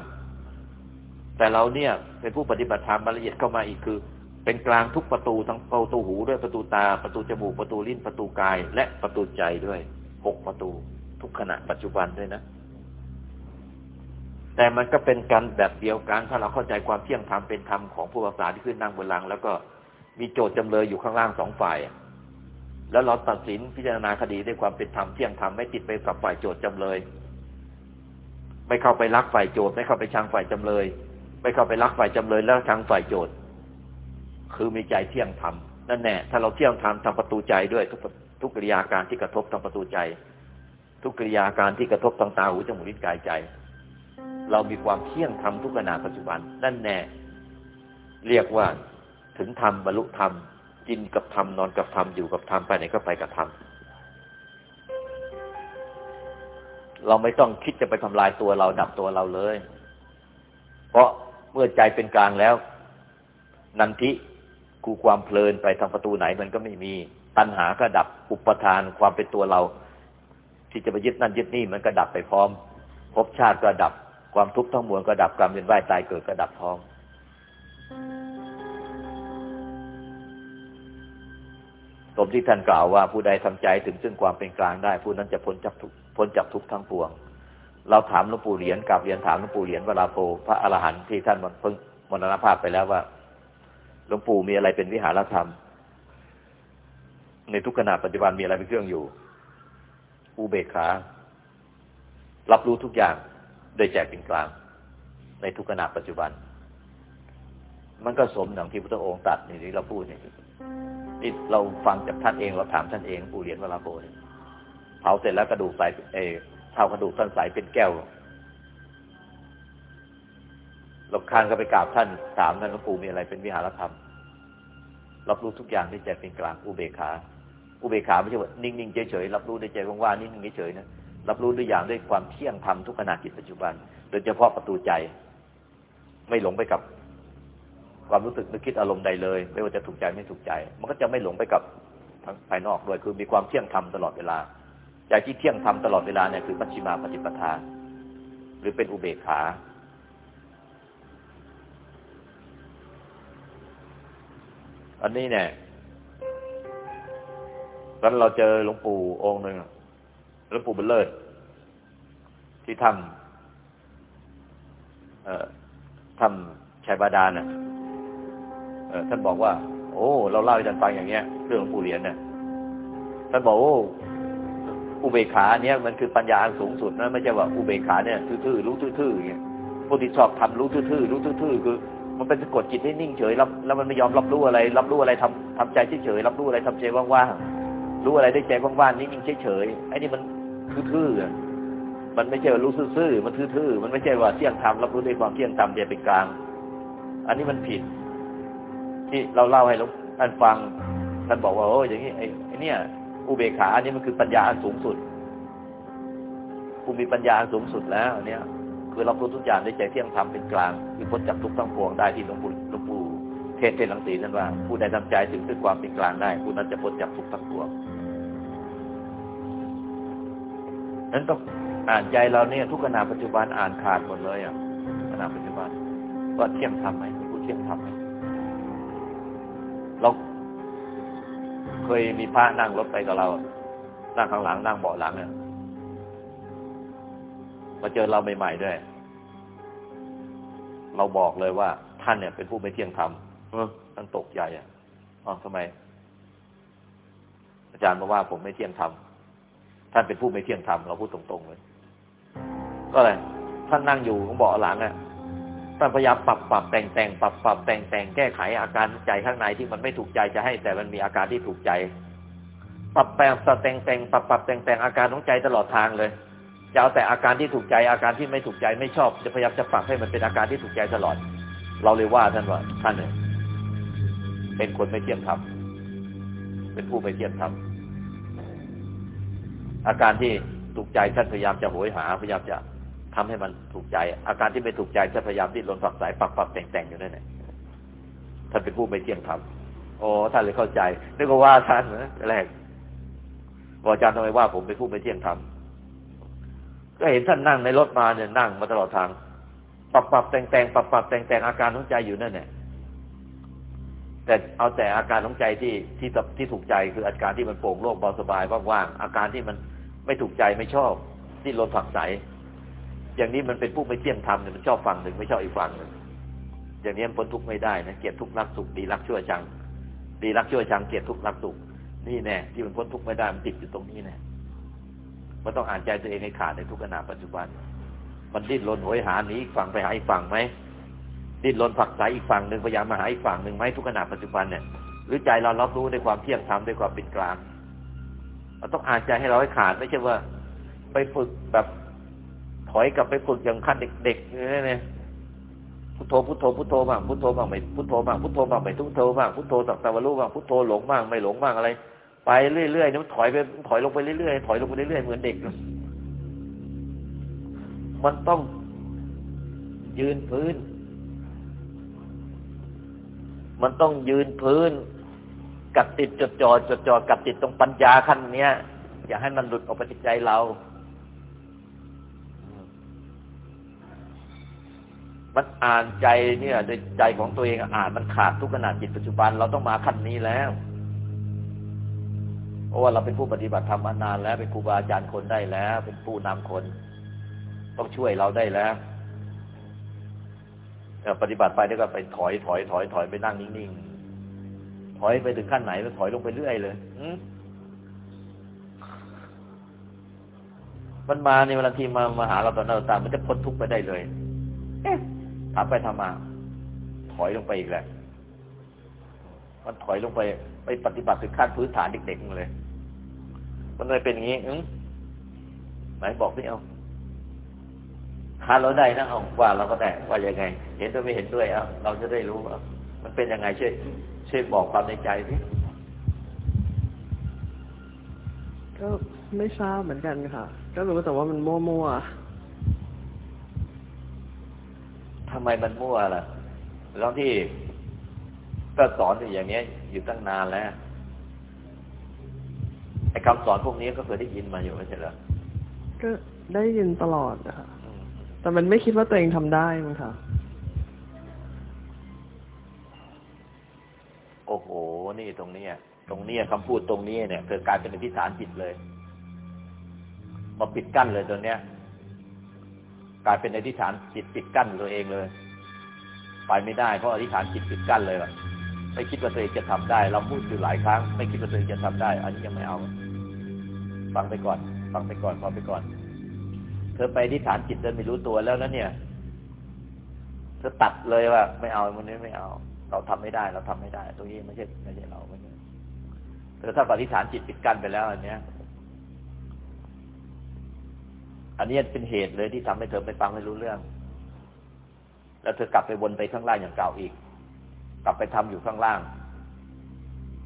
แต่เราเนี่ยเป็นผู้ปฏิบัติธรรมละเอียดเข้ามาอีกคือ เป็นกลางทุกประตูทั้งประตูหูด้วยประตูตาประตูจมูกประตูลิ้นประตูกาย และประตูใจด้วยหกประตู ทุกขณะปัจจุบันด้วยนะ แต่มันก็เป็นการแบบเดียวกันถ้าเราเข้าใจความเที่ยงธรรมเป็นธรรมของผู้รักษาที่ขึ้นนั่งบนลัง แล้วก็มีโจทย์จำเลยอยู่ข้างล่างสองฝ่าย แล้วเราตัดสินพิจารณาคดีด้วยความเป็นธรรมเที่ยงธรรมไม่ติดไปกับฝ่ายโจทย์จำเลย ไม่เข้าไปรักฝ่ายโจทย์ไม่เข้าไปชังฝ่ายจำเลย ไม่เข้าไปรักฝ่ายจำเลย แล้วชังฝ่ายโจทย์คือมีใจเที่ยงธรรมนั่นแน่ถ้าเราเที่ยงธรรมทำประตูใจด้วยทุกทุกกิริยาการที่กระทบทางประตูใจ ทุกกิริยาการที่กระทบทางตาหูจมูกลิ้นกายใจ เรามีความเที่ยงธรรมทุกขณะปัจจุบัน นั่นแน่เรียกว่าถึงธรรมบรรลุธรรม กินกับธรรมนอนกับธรรมอยู่กับธรรมไปไหนก็ไปกับธรรมเราไม่ต้องคิดจะไปทำลายตัวเราดับตัวเราเลย เพราะเมื่อใจเป็นกลางแล้ว นันทิกูความเพลินไปทางประตูไหนมันก็ไม่มี ตัณหาก็ดับอุปทานความเป็นตัวเรา ที่จะไปยึดนั่นยึดนี่มันก็ดับไปพร้อมภพชาติก็ดับความทุกข์ทั้งมวลก็ดับกรรมเวียนว่ายตายเกิดก็ดับพร้อม สมที่ท่านกล่าวว่าผู้ใดทำใจถึงซึ่งความเป็นกลางได้ ผู้นั้นจะพ้นจากทุกพ้นจากทุกทั้งปวง เราถามหลวงปู่เหรียญกับเรียนถามหลวงปู่เหรียญวราโพพระอรหันต์ที่ท่านเพิ่งมรณภาพไปแล้วว่าหลวงปู่มีอะไรเป็นวิหารธรรม ในทุกขณะปัจจุบันมีอะไรเป็นเครื่องอยู่ อุเบกขา รับรู้ทุกอย่างโดยแจกเป็นกลาง ในทุกขณะปัจจุบัน มันก็สมดังที่พระองค์ตัดนี่ที่เราพูดนี่ นี่เราฟังจากท่านเองเราถามท่านเองปู่เหรียญวราโบเผาเสร็จแล้วกระดูกใสเอเท่ากระดูกท่านใสเป็นแก้วหลบคานก็ไปกราบท่านถามท่านหลวงปู่มีอะไรเป็นวิหารธรรมรับรู้ทุกอย่างที่ใจเป็นกลางอุเบกขาอุเบกขาไม่ใช่ว่านิ่งๆเฉยๆรับรู้ด้วยใจว่างๆนิ่งๆเฉยๆนะรับรู้ด้วยอย่างด้วยความเที่ยงธรรมทุกขณะจิตปัจจุบัน โดยเฉพาะประตูใจ ไม่หลงไปกับ ความรู้สึกนึกคิดอารมณ์ใดเลย ไม่ว่าจะถูกใจไม่ถูกใจ มันก็จะไม่หลงไปกับทางภายนอกด้วยคือมีความเที่ยงธรรมตลอดเวลาใจที่เที่ยงธรรมตลอดเวลาเนี่ยคือปัจฉิมาปฏิปทา หรือเป็นอุเบกขา อันนี้เนี่ยตอนเราเจอหลวงปู่องค์หนึ่งหลวงปู่บุญเลิศที่ทำเอ่อทำชัยบาดาลน่ะ ท่านบอกว่า โอ้ เราเล่าให้ท่านฟังอย่างเงี้ยเรื่องหลวงปู่เหรียญเนี่ยท่านบอกโอ้อุเบกขาเนี่ยมันคือปัญญาสูงสุดนะไม่ใช่ว่าอุเบกขาเนี่ยทื่อๆรู้ทื่อๆอย่างเงี้ยผู้ที่ชอบทำรู้ทื่อๆรู้ทื่อๆคือ มันเป็นสะกดจิตให้นิ่งเฉยแล้วแล้วมันไม่ยอมรับรู้อะไร รับรู้อะไรทำทำใจเฉยๆรับรู้อะไรทำใจว่างๆรู้อะไรได้ใจว่างๆนิ่งๆเฉยๆไอ้นี่มันทื่อๆมันไม่ใช่ว่ารู้ซื่อๆมันทื่อๆมันไม่ใช่ว่าเที่ยงธรรมรับรู้ด้วยความเที่ยงธรรมเดียเป็นกลาง อันนี้มันผิด ที่เราเล่าให้ท่านฟังท่านบอกว่าโอ้ยอย่างนี้ไอ้เนี่อุเบกขาอันนี้มันคือปัญญาอันสูงสุดกูมีปัญญาอันสูงสุดแล้วอันนี้คือเรารู้ทุกอย่างด้ใจเที่ยงธรรมเป็นกลางคือพ้นจากทุกข์ทั้งปวงได้ที่หลวงปู่หลวงปู่เทศเทศลังสีนั่นว่า ผู้ใดทำใจถึงซึ่งความเป็นกลางได้ผู้นั้นจะพ้นจากทุกข์ทั้งปวงนั้นต้องอ่านใจเราเนี่ย ทุกขณะปัจจุบันอ่านขาดหมดเลยอะขณะปัจจุบันว่าเที่ยงธรรมไหมผู้เที่ยงธรรมไหม เราเคยมีพระนั่งรถไปกับเรา นั่งข้างหลัง นั่งเบาะหลังเนี่ยมาเจอเราใหม่ๆด้วย เราบอกเลยว่า ท่านเนี่ยเป็นผู้ไม่เที่ยงธรรมเออท่านตกใจอะอ๋อทำไม อาจารย์มาว่าผมไม่เที่ยงธรรม ท่านเป็นผู้ไม่เที่ยงธรรม เราพูดตรงๆเลย ก็เลยท่านนั่งอยู่ของเบาะหลังอะ ท่านพยายามปรับปรับแต่งแต่งปรับปรับแต่งแต่งแก้ไขอาการใจข้างในที่มันไม่ถูกใจจะให้ แต่มันมีอาการที่ถูกใจ ปรับแปลงปรับแต่งแต่งปรับปรับแต่งแต่งอาการของใจตลอดทางเลยจะเอาแต่อาการที่ถูกใจอาการที่ไม่ถูกใจไม่ชอบ จะพยายามจะปรับให้มันเป็นอาการที่ถูกใจตลอด เราเลยว่าท่านว่าท่านเนี่ยเป็นคนไม่เที่ยงธรรมเป็นผู้ไม่เที่ยงธรรมอาการที่ถูกใจท่านพยายามจะโหยหาพยายามจะ ทำให้มันถูกใจ อาการที่ไม่ถูกใจท่านพยายามที่ลนฝักสายปรับปรับแต่งแต่งอยู่นั่นแหละท่านเป็นผู้ไม่เที่ยงธรรมโอ้ท่านเลยเข้าใจนึกว่าท่านนะแรกบอกอาจารย์ทำไมว่าผมเป็นผู้ไม่เที่ยงธรรมก็เห็นท่านนั่งในรถมาเนี่ยนั่งมาตลอดทางปรับปรับแต่งแต่งปรับปรับแต่งแต่งอาการของใจอยู่นั่นแหละแต่เอาแต่อาการของใจที่ที่ที่ถูกใจคืออาการที่มันโปร่งโล่งเบาสบายว่างๆอาการที่มันไม่ถูกใจไม่ชอบที่ลนผักใส อย่างนี้มันเป็นผู้ไม่เที่ยงธรรมเนี่ยมันชอบฝั่งหนึ่งไม่ชอบอีกฝั่งหนึ่งอย่างนี้มันพ้นทุกข์ไม่ได้นะเกลียดทุกข์รักสุขดีรักชั่วชัง ดีรักชั่วชังเกลียดทุกข์รักสุขนี่แน่ที่มันพ้นทุกข์ไม่ได้มันติดอยู่ตรงนี้แน่มันต้องอ่านใจตัวเองให้ขาดในทุกขณะปัจจุบัน มันดิ้นรนโหยหาหนีอีกฝั่งไปหาอีกฝั่งไหมดิ้นรนผักใสอีกฝั่งหนึ่งพยายามมาหาอีกฝั่งหนึ่งไหมทุกขณะปัจจุบันเนี่ยหรือใจเรารับรู้ในความเที่ยงธรรมด้วยความเป็นกลางเราต้องอ่านใจให้เราให้ขาดไม่ใช่ว่า ไปฝึกแบบ ถอยกลับไปฝึกอย่างขั้นเด็กๆเนี่ยพุทโธพุทโธพุทโธบ้างพุทโธบ้างไม่พุทโธบ้างพุทโธบ้างไม่พุทโธบ้างพุทโธสักตะวันรู้บ้างพุทโธหลงบ้างไม่หลงบ้างอะไร ไปเรื่อยๆนี่มันถอยไปถอยลงไปเรื่อยๆถอยลงไปเรื่อยๆเหมือนเด็ก มันต้องยืนพื้น มันต้องยืนพื้น กัดติดจดจ่อจดจ่อกัดติดตรงปัญญาขั้นเนี้ย อย่าให้มันหลุดออกไปจากใจเรา มันอ่านใจเนี่ยในใจของตัวเองอ่านมันขาดทุกขณะจิตปัจจุบันเราต้องมาขั้นนี้แล้วเพราะว่าเราเป็นผู้ปฏิบัติธรรมมานานแล้วเป็นครูบาอาจารย์คนได้แล้ว เป็นผู้นำคน ต้องช่วยเราได้แล้วปฏิบัติไปแล้วก็ไปถอยถอยถอยถอยไปนั่งนิ่งๆถอยไปถึงขั้นไหนแล้วถอยลงไปเรื่อยเลยมันมาในเวลาที่มามาหาเราตอนนั้นตามมันจะพ้นทุกข์ไปได้เลย เอ๊ะ ทำไปทำมา ถอยลงไปอีกแหละมันถอยลงไปไปปฏิบัติถึงขั้นพื้นฐานเด็กๆเลย มันเลยเป็นอย่างนี้อืไหนบอกไม่เอาหาเราได้นะเอาว่าเราก็ได้ว่ายังไง เห็นด้วยไม่เห็นด้วยเอาเราจะได้รู้ว่ามันเป็นยังไงช่วยช่วยบอกความในใจสิก็ไม่ทราบเหมือนกันค่ะ ก็รู้แต่ว่ามันมั่วๆ ทำไมมันมั่วล่ะแล้วที่ก็สอนอย่างเนี้ย อยู่ตั้งนานแล้วไอ้คำสอนพวกนี้ก็เคยได้ยินมาอยู่ไม่ใช่เหรอก็ได้ยินตลอดนะคะแต่มันไม่คิดว่าตัวเองทำได้มั้งคะโอ้โห นี่ตรงนี้ตรงนี้คำพูดตรงนี้เนี่ยเกิดกลายเป็นอธิษฐานจิตเลย มาปิดกั้นเลยตัวเนี้ย กลายเป็นอธิษฐานจิตปิดกั้นตัวเองเลย ไปไม่ได้เพราะอธิษฐานจิตปิดกั้นเลยไม่คิดว่าตัวเองจะทำได้ เราพูดอยู่หลายครั้ง ไม่คิดว่าตัวเองจะทำได้ อันนี้ยังไม่เอา ฟังไปก่อน ฟังไปก่อนฟังไปก่อน เธอไปที่ฐานจิตเดินไม่รู้ตัวแล้วนะเนี่ยเธอตัดเลยว่า ไม่เอามันนี้ไม่เอา เราทำไม่ได้ เราทำไม่ได้ ตรงนี้ไม่ใช่ไม่ใช่เราไม่ใช่เธอถ้าปฏิฐานจิตปิดกั้นไปแล้วอันเนี้ย อันนี้เป็นเหตุเลยที่ทำให้เธอไปฟังไม่รู้เรื่อง แล้วเธอกลับไปวนไปข้างล่างอย่างเก่าอีก กลับไปทำอยู่ข้างล่าง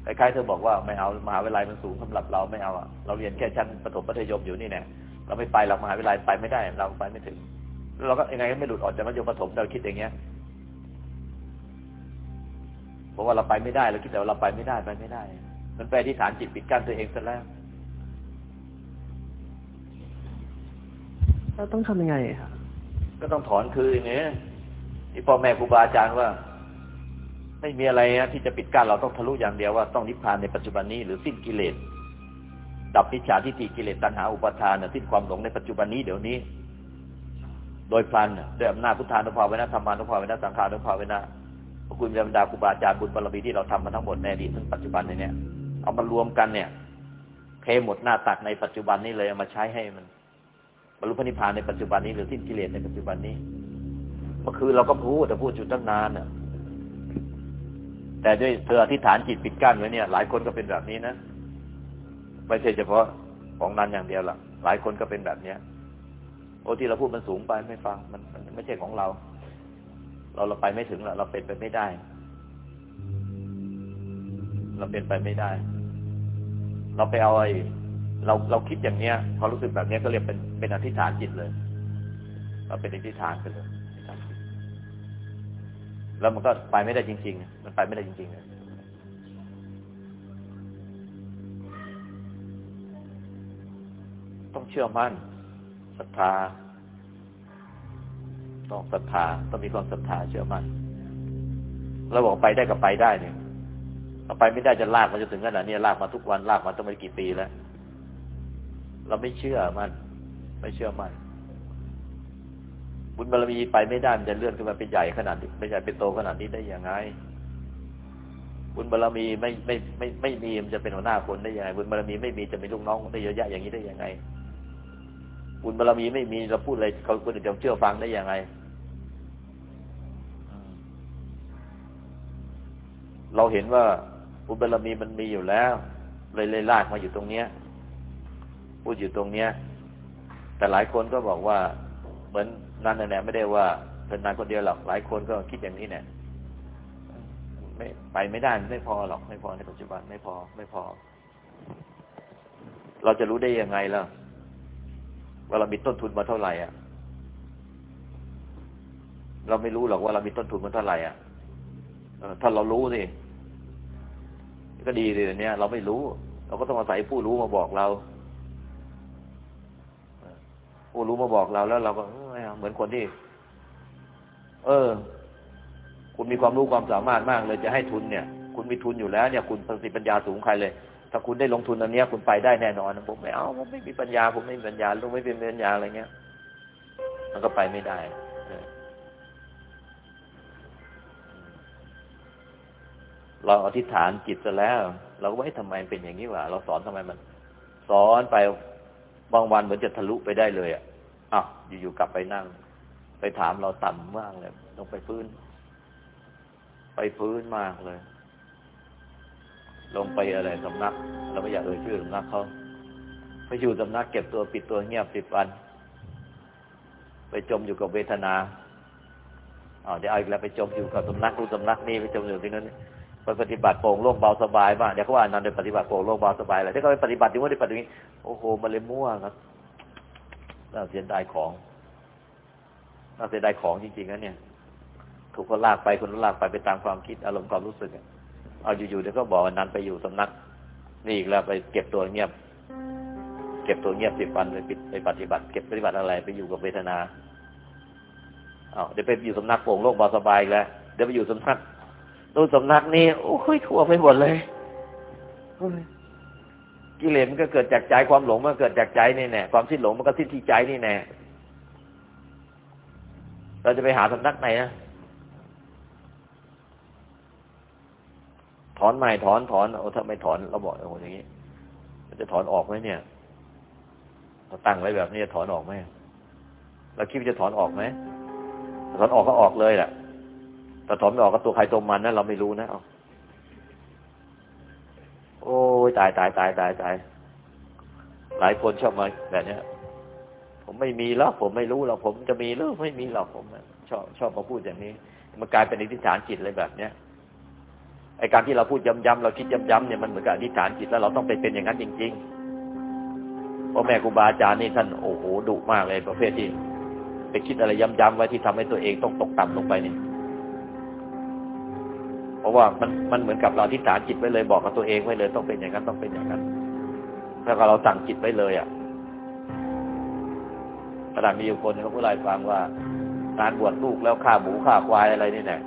คล้ายๆเธอบอกว่าไม่เอามหาวิทยาลัยมันสูงสำหรับเราไม่เอาอะเราเรียนแค่ชั้นประถมมัธยมอยู่นี่เนี่ยเราไม่ไปเรามหาวิทยาลัยไปไม่ได้ เราไปไม่ถึงเราก็ยังไงก็ไม่หลุดออกจากมัธยมประถมเราคิดอย่างเงี้ยเพราะว่าเราไปไม่ได้เราคิดแต่ว่าเราไปไม่ได้ไปไม่ได้ มันไปลที่ฐานจิตปิดกั้นตัวเองซะแล้ว เราต้องทำยังไงครับก็ต้องถอนคืนอย่างเงี้ยที่พ่อแม่ครูบาอาจารย์ว่า ไม่มีอะไรนะที่จะปิดกั้นเราต้องทะลุอย่างเดียวว่าต้องนิพพานในปัจจุบันนี้หรือสิ้นกิเลสดับปิจฉาทิฏฐิกิเลสตัณหาอุปาทานสิ้นความหลงในปัจจุบันนี้เดี๋ยวนี้ โดยพลันด้วยอำนาจพุทธานุภาเวนะธรรมานุภาเวนะสังขานุภาเวนะพระคุณยมดาครูบาอาจารย์บุญบารมีที่เราทำมาทั้งหมดในอดีตถึงปัจจุบันเนี่ยเอามารวมกันเนี่ยเทหมดหน้าตักในปัจจุบันนี้เลยเอามาใช้ให้มัน บรรลุพระนิพพานในปัจจุบันนี้หรือสิ้นกิเลสในปัจจุบันนี้ เมื่อคืนเราก็พูดแต่พูดจุดตั้งนานน่ะ แต่ด้วยเธออธิษฐานจิตปิดกั้นไว้เนี่ย หลายคนก็เป็นแบบนี้นะไม่ใช่เฉพาะของนั้นอย่างเดียวหรอกหลายคนก็เป็นแบบเนี้ยโอ้ที่เราพูดมันสูงไปไม่ฟังมันมันไม่ใช่ของเรา เราเราไปไม่ถึงหรอกเราเป็นไปไม่ได้ เราเป็นไปไม่ได้ เราไปเอาไอ้ เราเราคิดอย่างเนี้ยพอรู้สึกแบบเนี้ยก็เรียกเป็นเป็นอธิษฐานจิตเลยเราเป็นอธิษฐานไปเลยแล้วมันก็ไปไม่ได้จริง ๆ มันไปไม่ได้จริงๆเลยต้องเชื่อมั่นศรัทธาต้องศรัทธาต้องมีความศรัทธาเชื่อมั่นเราบอกไปได้ก็ไปได้เนี่ยเอาไปไม่ได้จะลากมาจนถึงขนาดนี้ลากมาทุกวันลากมาต้องไปกี่ปีแล้ว เราไม่เชื่อมัน ไม่เชื่อมัน บุญบารมีไปไม่ได้มันจะเลื่อนขึ้นมาเป็นใหญ่ขนาดเป็นใหญ่เป็นโตขนาดนี้ได้ยังไง บุญบารมีไม่ไม่ไม่ไม่มีมันจะเป็นหัวหน้าคนได้ยังไง บุญบารมีไม่มีจะเป็นลูกน้องได้เยอะแยะอย่างนี้ได้ยังไง บุญบารมีไม่มีเราพูดอะไรเขาคนอื่นจะเชื่อฟังได้ยังไงเราเห็นว่าบุญบารมีมันมีอยู่แล้ว เลยเลยลากมาอยู่ตรงเนี้ย พูดอยู่ตรงเนี้ย แต่หลายคนก็บอกว่า เหมือนนั่นแน่ไม่ได้ว่าเป็นนายคนเดียวหรอกหลายคนก็คิดอย่างนี้เนี่ยไม่ไปไม่ได้ไม่พอหรอกไม่พอในปัจจุบันไม่พอไม่พอ เราจะรู้ได้ยังไงล่ะว่าเรามีต้นทุนมาเท่าไหร่อะ เราไม่รู้หรอกว่าเรามีต้นทุนมาเท่าไหร่อะถ้าเรารู้สิก็ดีเลยเนี่ยเราไม่รู้ เราก็ต้องอาศัยผู้รู้มาบอกเรา ผู้รู้มาบอกเราแล้วเราก็เหมือนคนที่ เออ คุณมีความรู้ความสามารถมากเลยจะให้ทุนเนี่ย คุณมีทุนอยู่แล้วเนี่ย คุณประสิทธิปัญญาสูงใครเลย ถ้าคุณได้ลงทุนอันนี้คุณไปได้แน่นอนผมไม่เอาผมไม่มีปัญญา ผมไม่มีปัญญาลูกไม่เป็นปัญญาอะไรเงี้ยมันก็ไปไม่ได้เราอธิษฐานจิตซะแล้ว เราก็ว่าทำไมเป็นอย่างนี้วะเราสอนทำไมมัน สอนไปบางวันเหมือนจะทะลุไปได้เลยอะ อะอยู่ๆกลับไปนั่ง ไปถามเราต่ำมากเลยลงไปพื้น ไปพื้นมากเลย ลงไปอะไรสำนัก เราไม่อยากเอ่ยชื่อสำนักเขาไปอยู่สำนักเก็บตัวปิดตัวเงียบสิบวัน ไปจมอยู่กับเวทนาอ๋อเดี๋ยวเอาอีกแล้วไปจมอยู่กับสำนักรู้สำนักนี้ไปจมอยู่ที่นั้นไปปฏิบัติโปร่งโล่งเบาสบายบ้างเดี๋ยวเขาว่านันไปปฏิบัติโปร่งโล่งเบาสบายอะไรถ้าเขาไปปฏิบัติที่ว่าได้ปฏิบัติโอ้โหมันเลยมั่วครับ น่าเสียดายของน่าเสียดายของจริงๆนะเนี่ย ถูกคนลากไปคนลากไปไปตามความคิดอารมณ์ความรู้สึกเอาอยู่ๆเดี๋ยวก็บอกนั้นไปอยู่สำนัก นี่อีกแล้วไปเก็บตัวเงียบ เก็บตัวเงียบสิบวันไปไปปฏิบัติ เก็บปฏิบัติอะไรไปอยู่กับเวทนาเอาเดี๋ยวไปอยู่สำนักโป่งโล่งเบาสบายแล้วเดี๋ยวไปอยู่สำนักดูสำนักนี้โอ้ยทั่วไปหมดเลย กิเลสมันก็เกิดจากใจความหลงมันเกิดจากใจนี่แน่ความสิ้นหลงมันก็สิ้นที่ใจนี่แน่เราจะไปหาสำนักไหนนะถอนใหม่ถอนถอนโอ้ถ้าไม่ถอนเราบอกโอ้อย่างนี้จะถอนออกไหมเนี่ยเราตั้งไว้แบบนี้จะถอนออกไหมเราคิดว่าจะถอนออกไหมถอนออกก็ออกเลยแหละแต่ถอนไม่ออกก็ตัวใครตัวมันนะเราไม่รู้นะเอา โอ้ยตายตายตายตายตายหลายคนชอบมาแบบนี้ผมไม่มีแล้วผมไม่รู้หรอกผมจะมีหรือไม่มีหรอกผมชอบชอบมาพูดอย่างนี้ มันกลายเป็นอธิษฐานจิตเลยแบบเนี้ยไอการที่เราพูดย้ำๆเราคิดย้ำๆเนี่ยมันเหมือนกับอธิษฐานจิตแล้วเราต้องไปเป็นอย่างนั้นจริงๆเพราะแม่ครูบาอาจารย์นี่ท่านโอ้โหดุมากเลยประเภทที่ไปคิดอะไรย้ำๆไว้ที่ทำให้ตัวเองต้องตกต่ำลงไปนี่เพ ราะว่ามันมันเหมือนกับเราอธิษฐานจิตไว้เลยบอกกับตัวเองไว้เลย ต้องเป็นอย่างนั้นต้องเป็นอย่างนั้นถ้าเราสั่งจิตไว้เลยอะขณะมีอยู่คนเขาพูดอะไรฟังว่างานบวชลูกแล้วฆ่าหมูฆ่าควายอะไรนี่แน่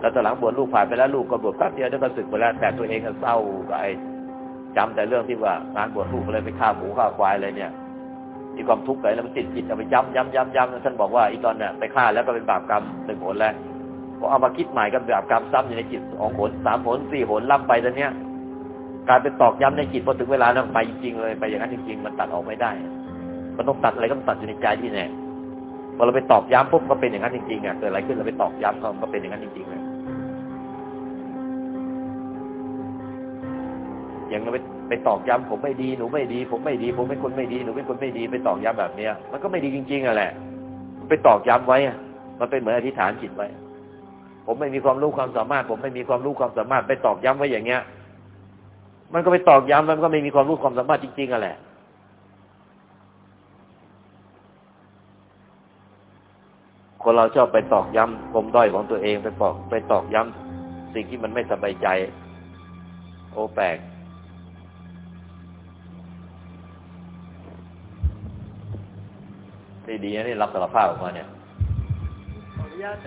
แล้วตอนหลังบวชลูกผ่านไปแล้วลูกก็บวชแป๊บเดียวได้ก็สึกไปแล้วแต่ตัวเองก็เศร้าไปจำแต่เรื่องที่ว่างานบวชลูกอะไรไปฆ่าหมูฆ่าควายอะไรเนี่ยมีความทุกข์อะไรแล้วมันติดจิตเอาไปย้ำย้ำย้ำย้ำท่านบอกว่าอีตอนเนี่ยไปฆ่าแล้วก็เป็นบาปกรรมหนึ่งผลแล้ว พอเอามาคิดใหม่ก็เป็นบกรรมซ้ำอยู่ในจิตสองผลสามผลสี่ผลล่ำไปตอนเนี้ยกายเป็นตอกย้ำในจิตพอถึงเวลาแล้วไปจริงเลยไปอย่างนั้นจริงๆมันตัดออกไม่ได้ มันต้องตัดอะไรก็ตัดอยู่ในใจที่แน่พอเราไปตอกย้ำปุ๊บก็เป็นอย่างนั้นจริงๆอะเกิดอะไรขึ้นเราไปตอกย้ำเขาก็เป็นอย่างนั้นจริงๆเลยอย่างเราไปไปตอกย้ำผมไม่ดีหนูไม่ดี ผมไม่ดี ผมเป็นคนไม่ดีหนูเป็นคนไม่ดี ไปตอกย้ำแบบเนี้ย มันก็ไม่ดีจริงๆอะแหละไปตอกย้ำไว้อะมันเป็นเหมือนอธิษฐานจิตไว้ ผมไม่มีความรู้ความสามารถ ผมไม่มีความรู้ความสามารถไปตอกย้ำไว้อย่างเงี้ย มันก็ไปตอกย้ำมันก็ไม่มีความรู้ความสามารถจริงๆอะแหละคนเราชอบไปตอกย้ำปมด้อยของตัวเองไปปอกไปตอกย้ำสิ่งที่มันไม่สบายใจ โอ้แปลกดีนะนี่รับสารภาพออกมาเนี่ยขออนุญาตไป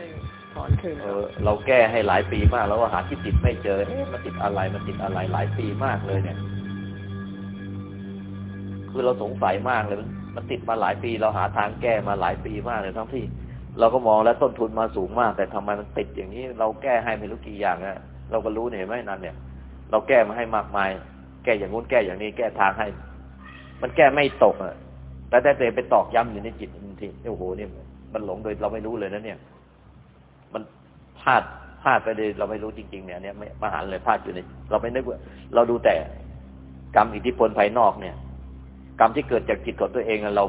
ถอนคืนเออเราแก้ให้หลายปีมากแล้วว่าหาที่ติดไม่เจอเอ๊ะมันติดอะไรมันติดอะไรหลายปีมากเลยเนี่ย คือเราสงสัยมากเลย มันติดมาหลายปี เราหาทางแก้มาหลายปีมากเลยทั้งที่ เราก็มองแล้วต้นทุนมาสูงมาก แต่ทำไมมันติดอย่างนี้ เราแก้ให้ไม่รู้กี่อย่างนะเราก็รู้เนี่ยเห็นไหมนั่นเนี่ย เราแก้มาให้มากมาย แก้อย่างงู้นแก้อย่างนี้ แก้ทางให้ มันแก้ไม่ตกอะแต่แต่เองไปตอกย้ำอยู่ในจิตทันทีโอ้โหเนี่ยมันหลงโดยเราไม่รู้เลยนะเนี่ย มันพลาดพลาดไปเลยเราไม่รู้จริง ๆ เนี่ยเนี่ยไม่มหันเลยพลาดอยู่ในเราไม่นึกว่าเราดูแต่กรรมอิทธิพลภายนอกเนี่ย กรรมที่เกิดจากจิตของตัวเองเรา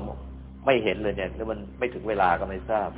ไม่เห็นเลยเนี่ยหรือมันไม่ถึงเวลาก็ไม่ทราบ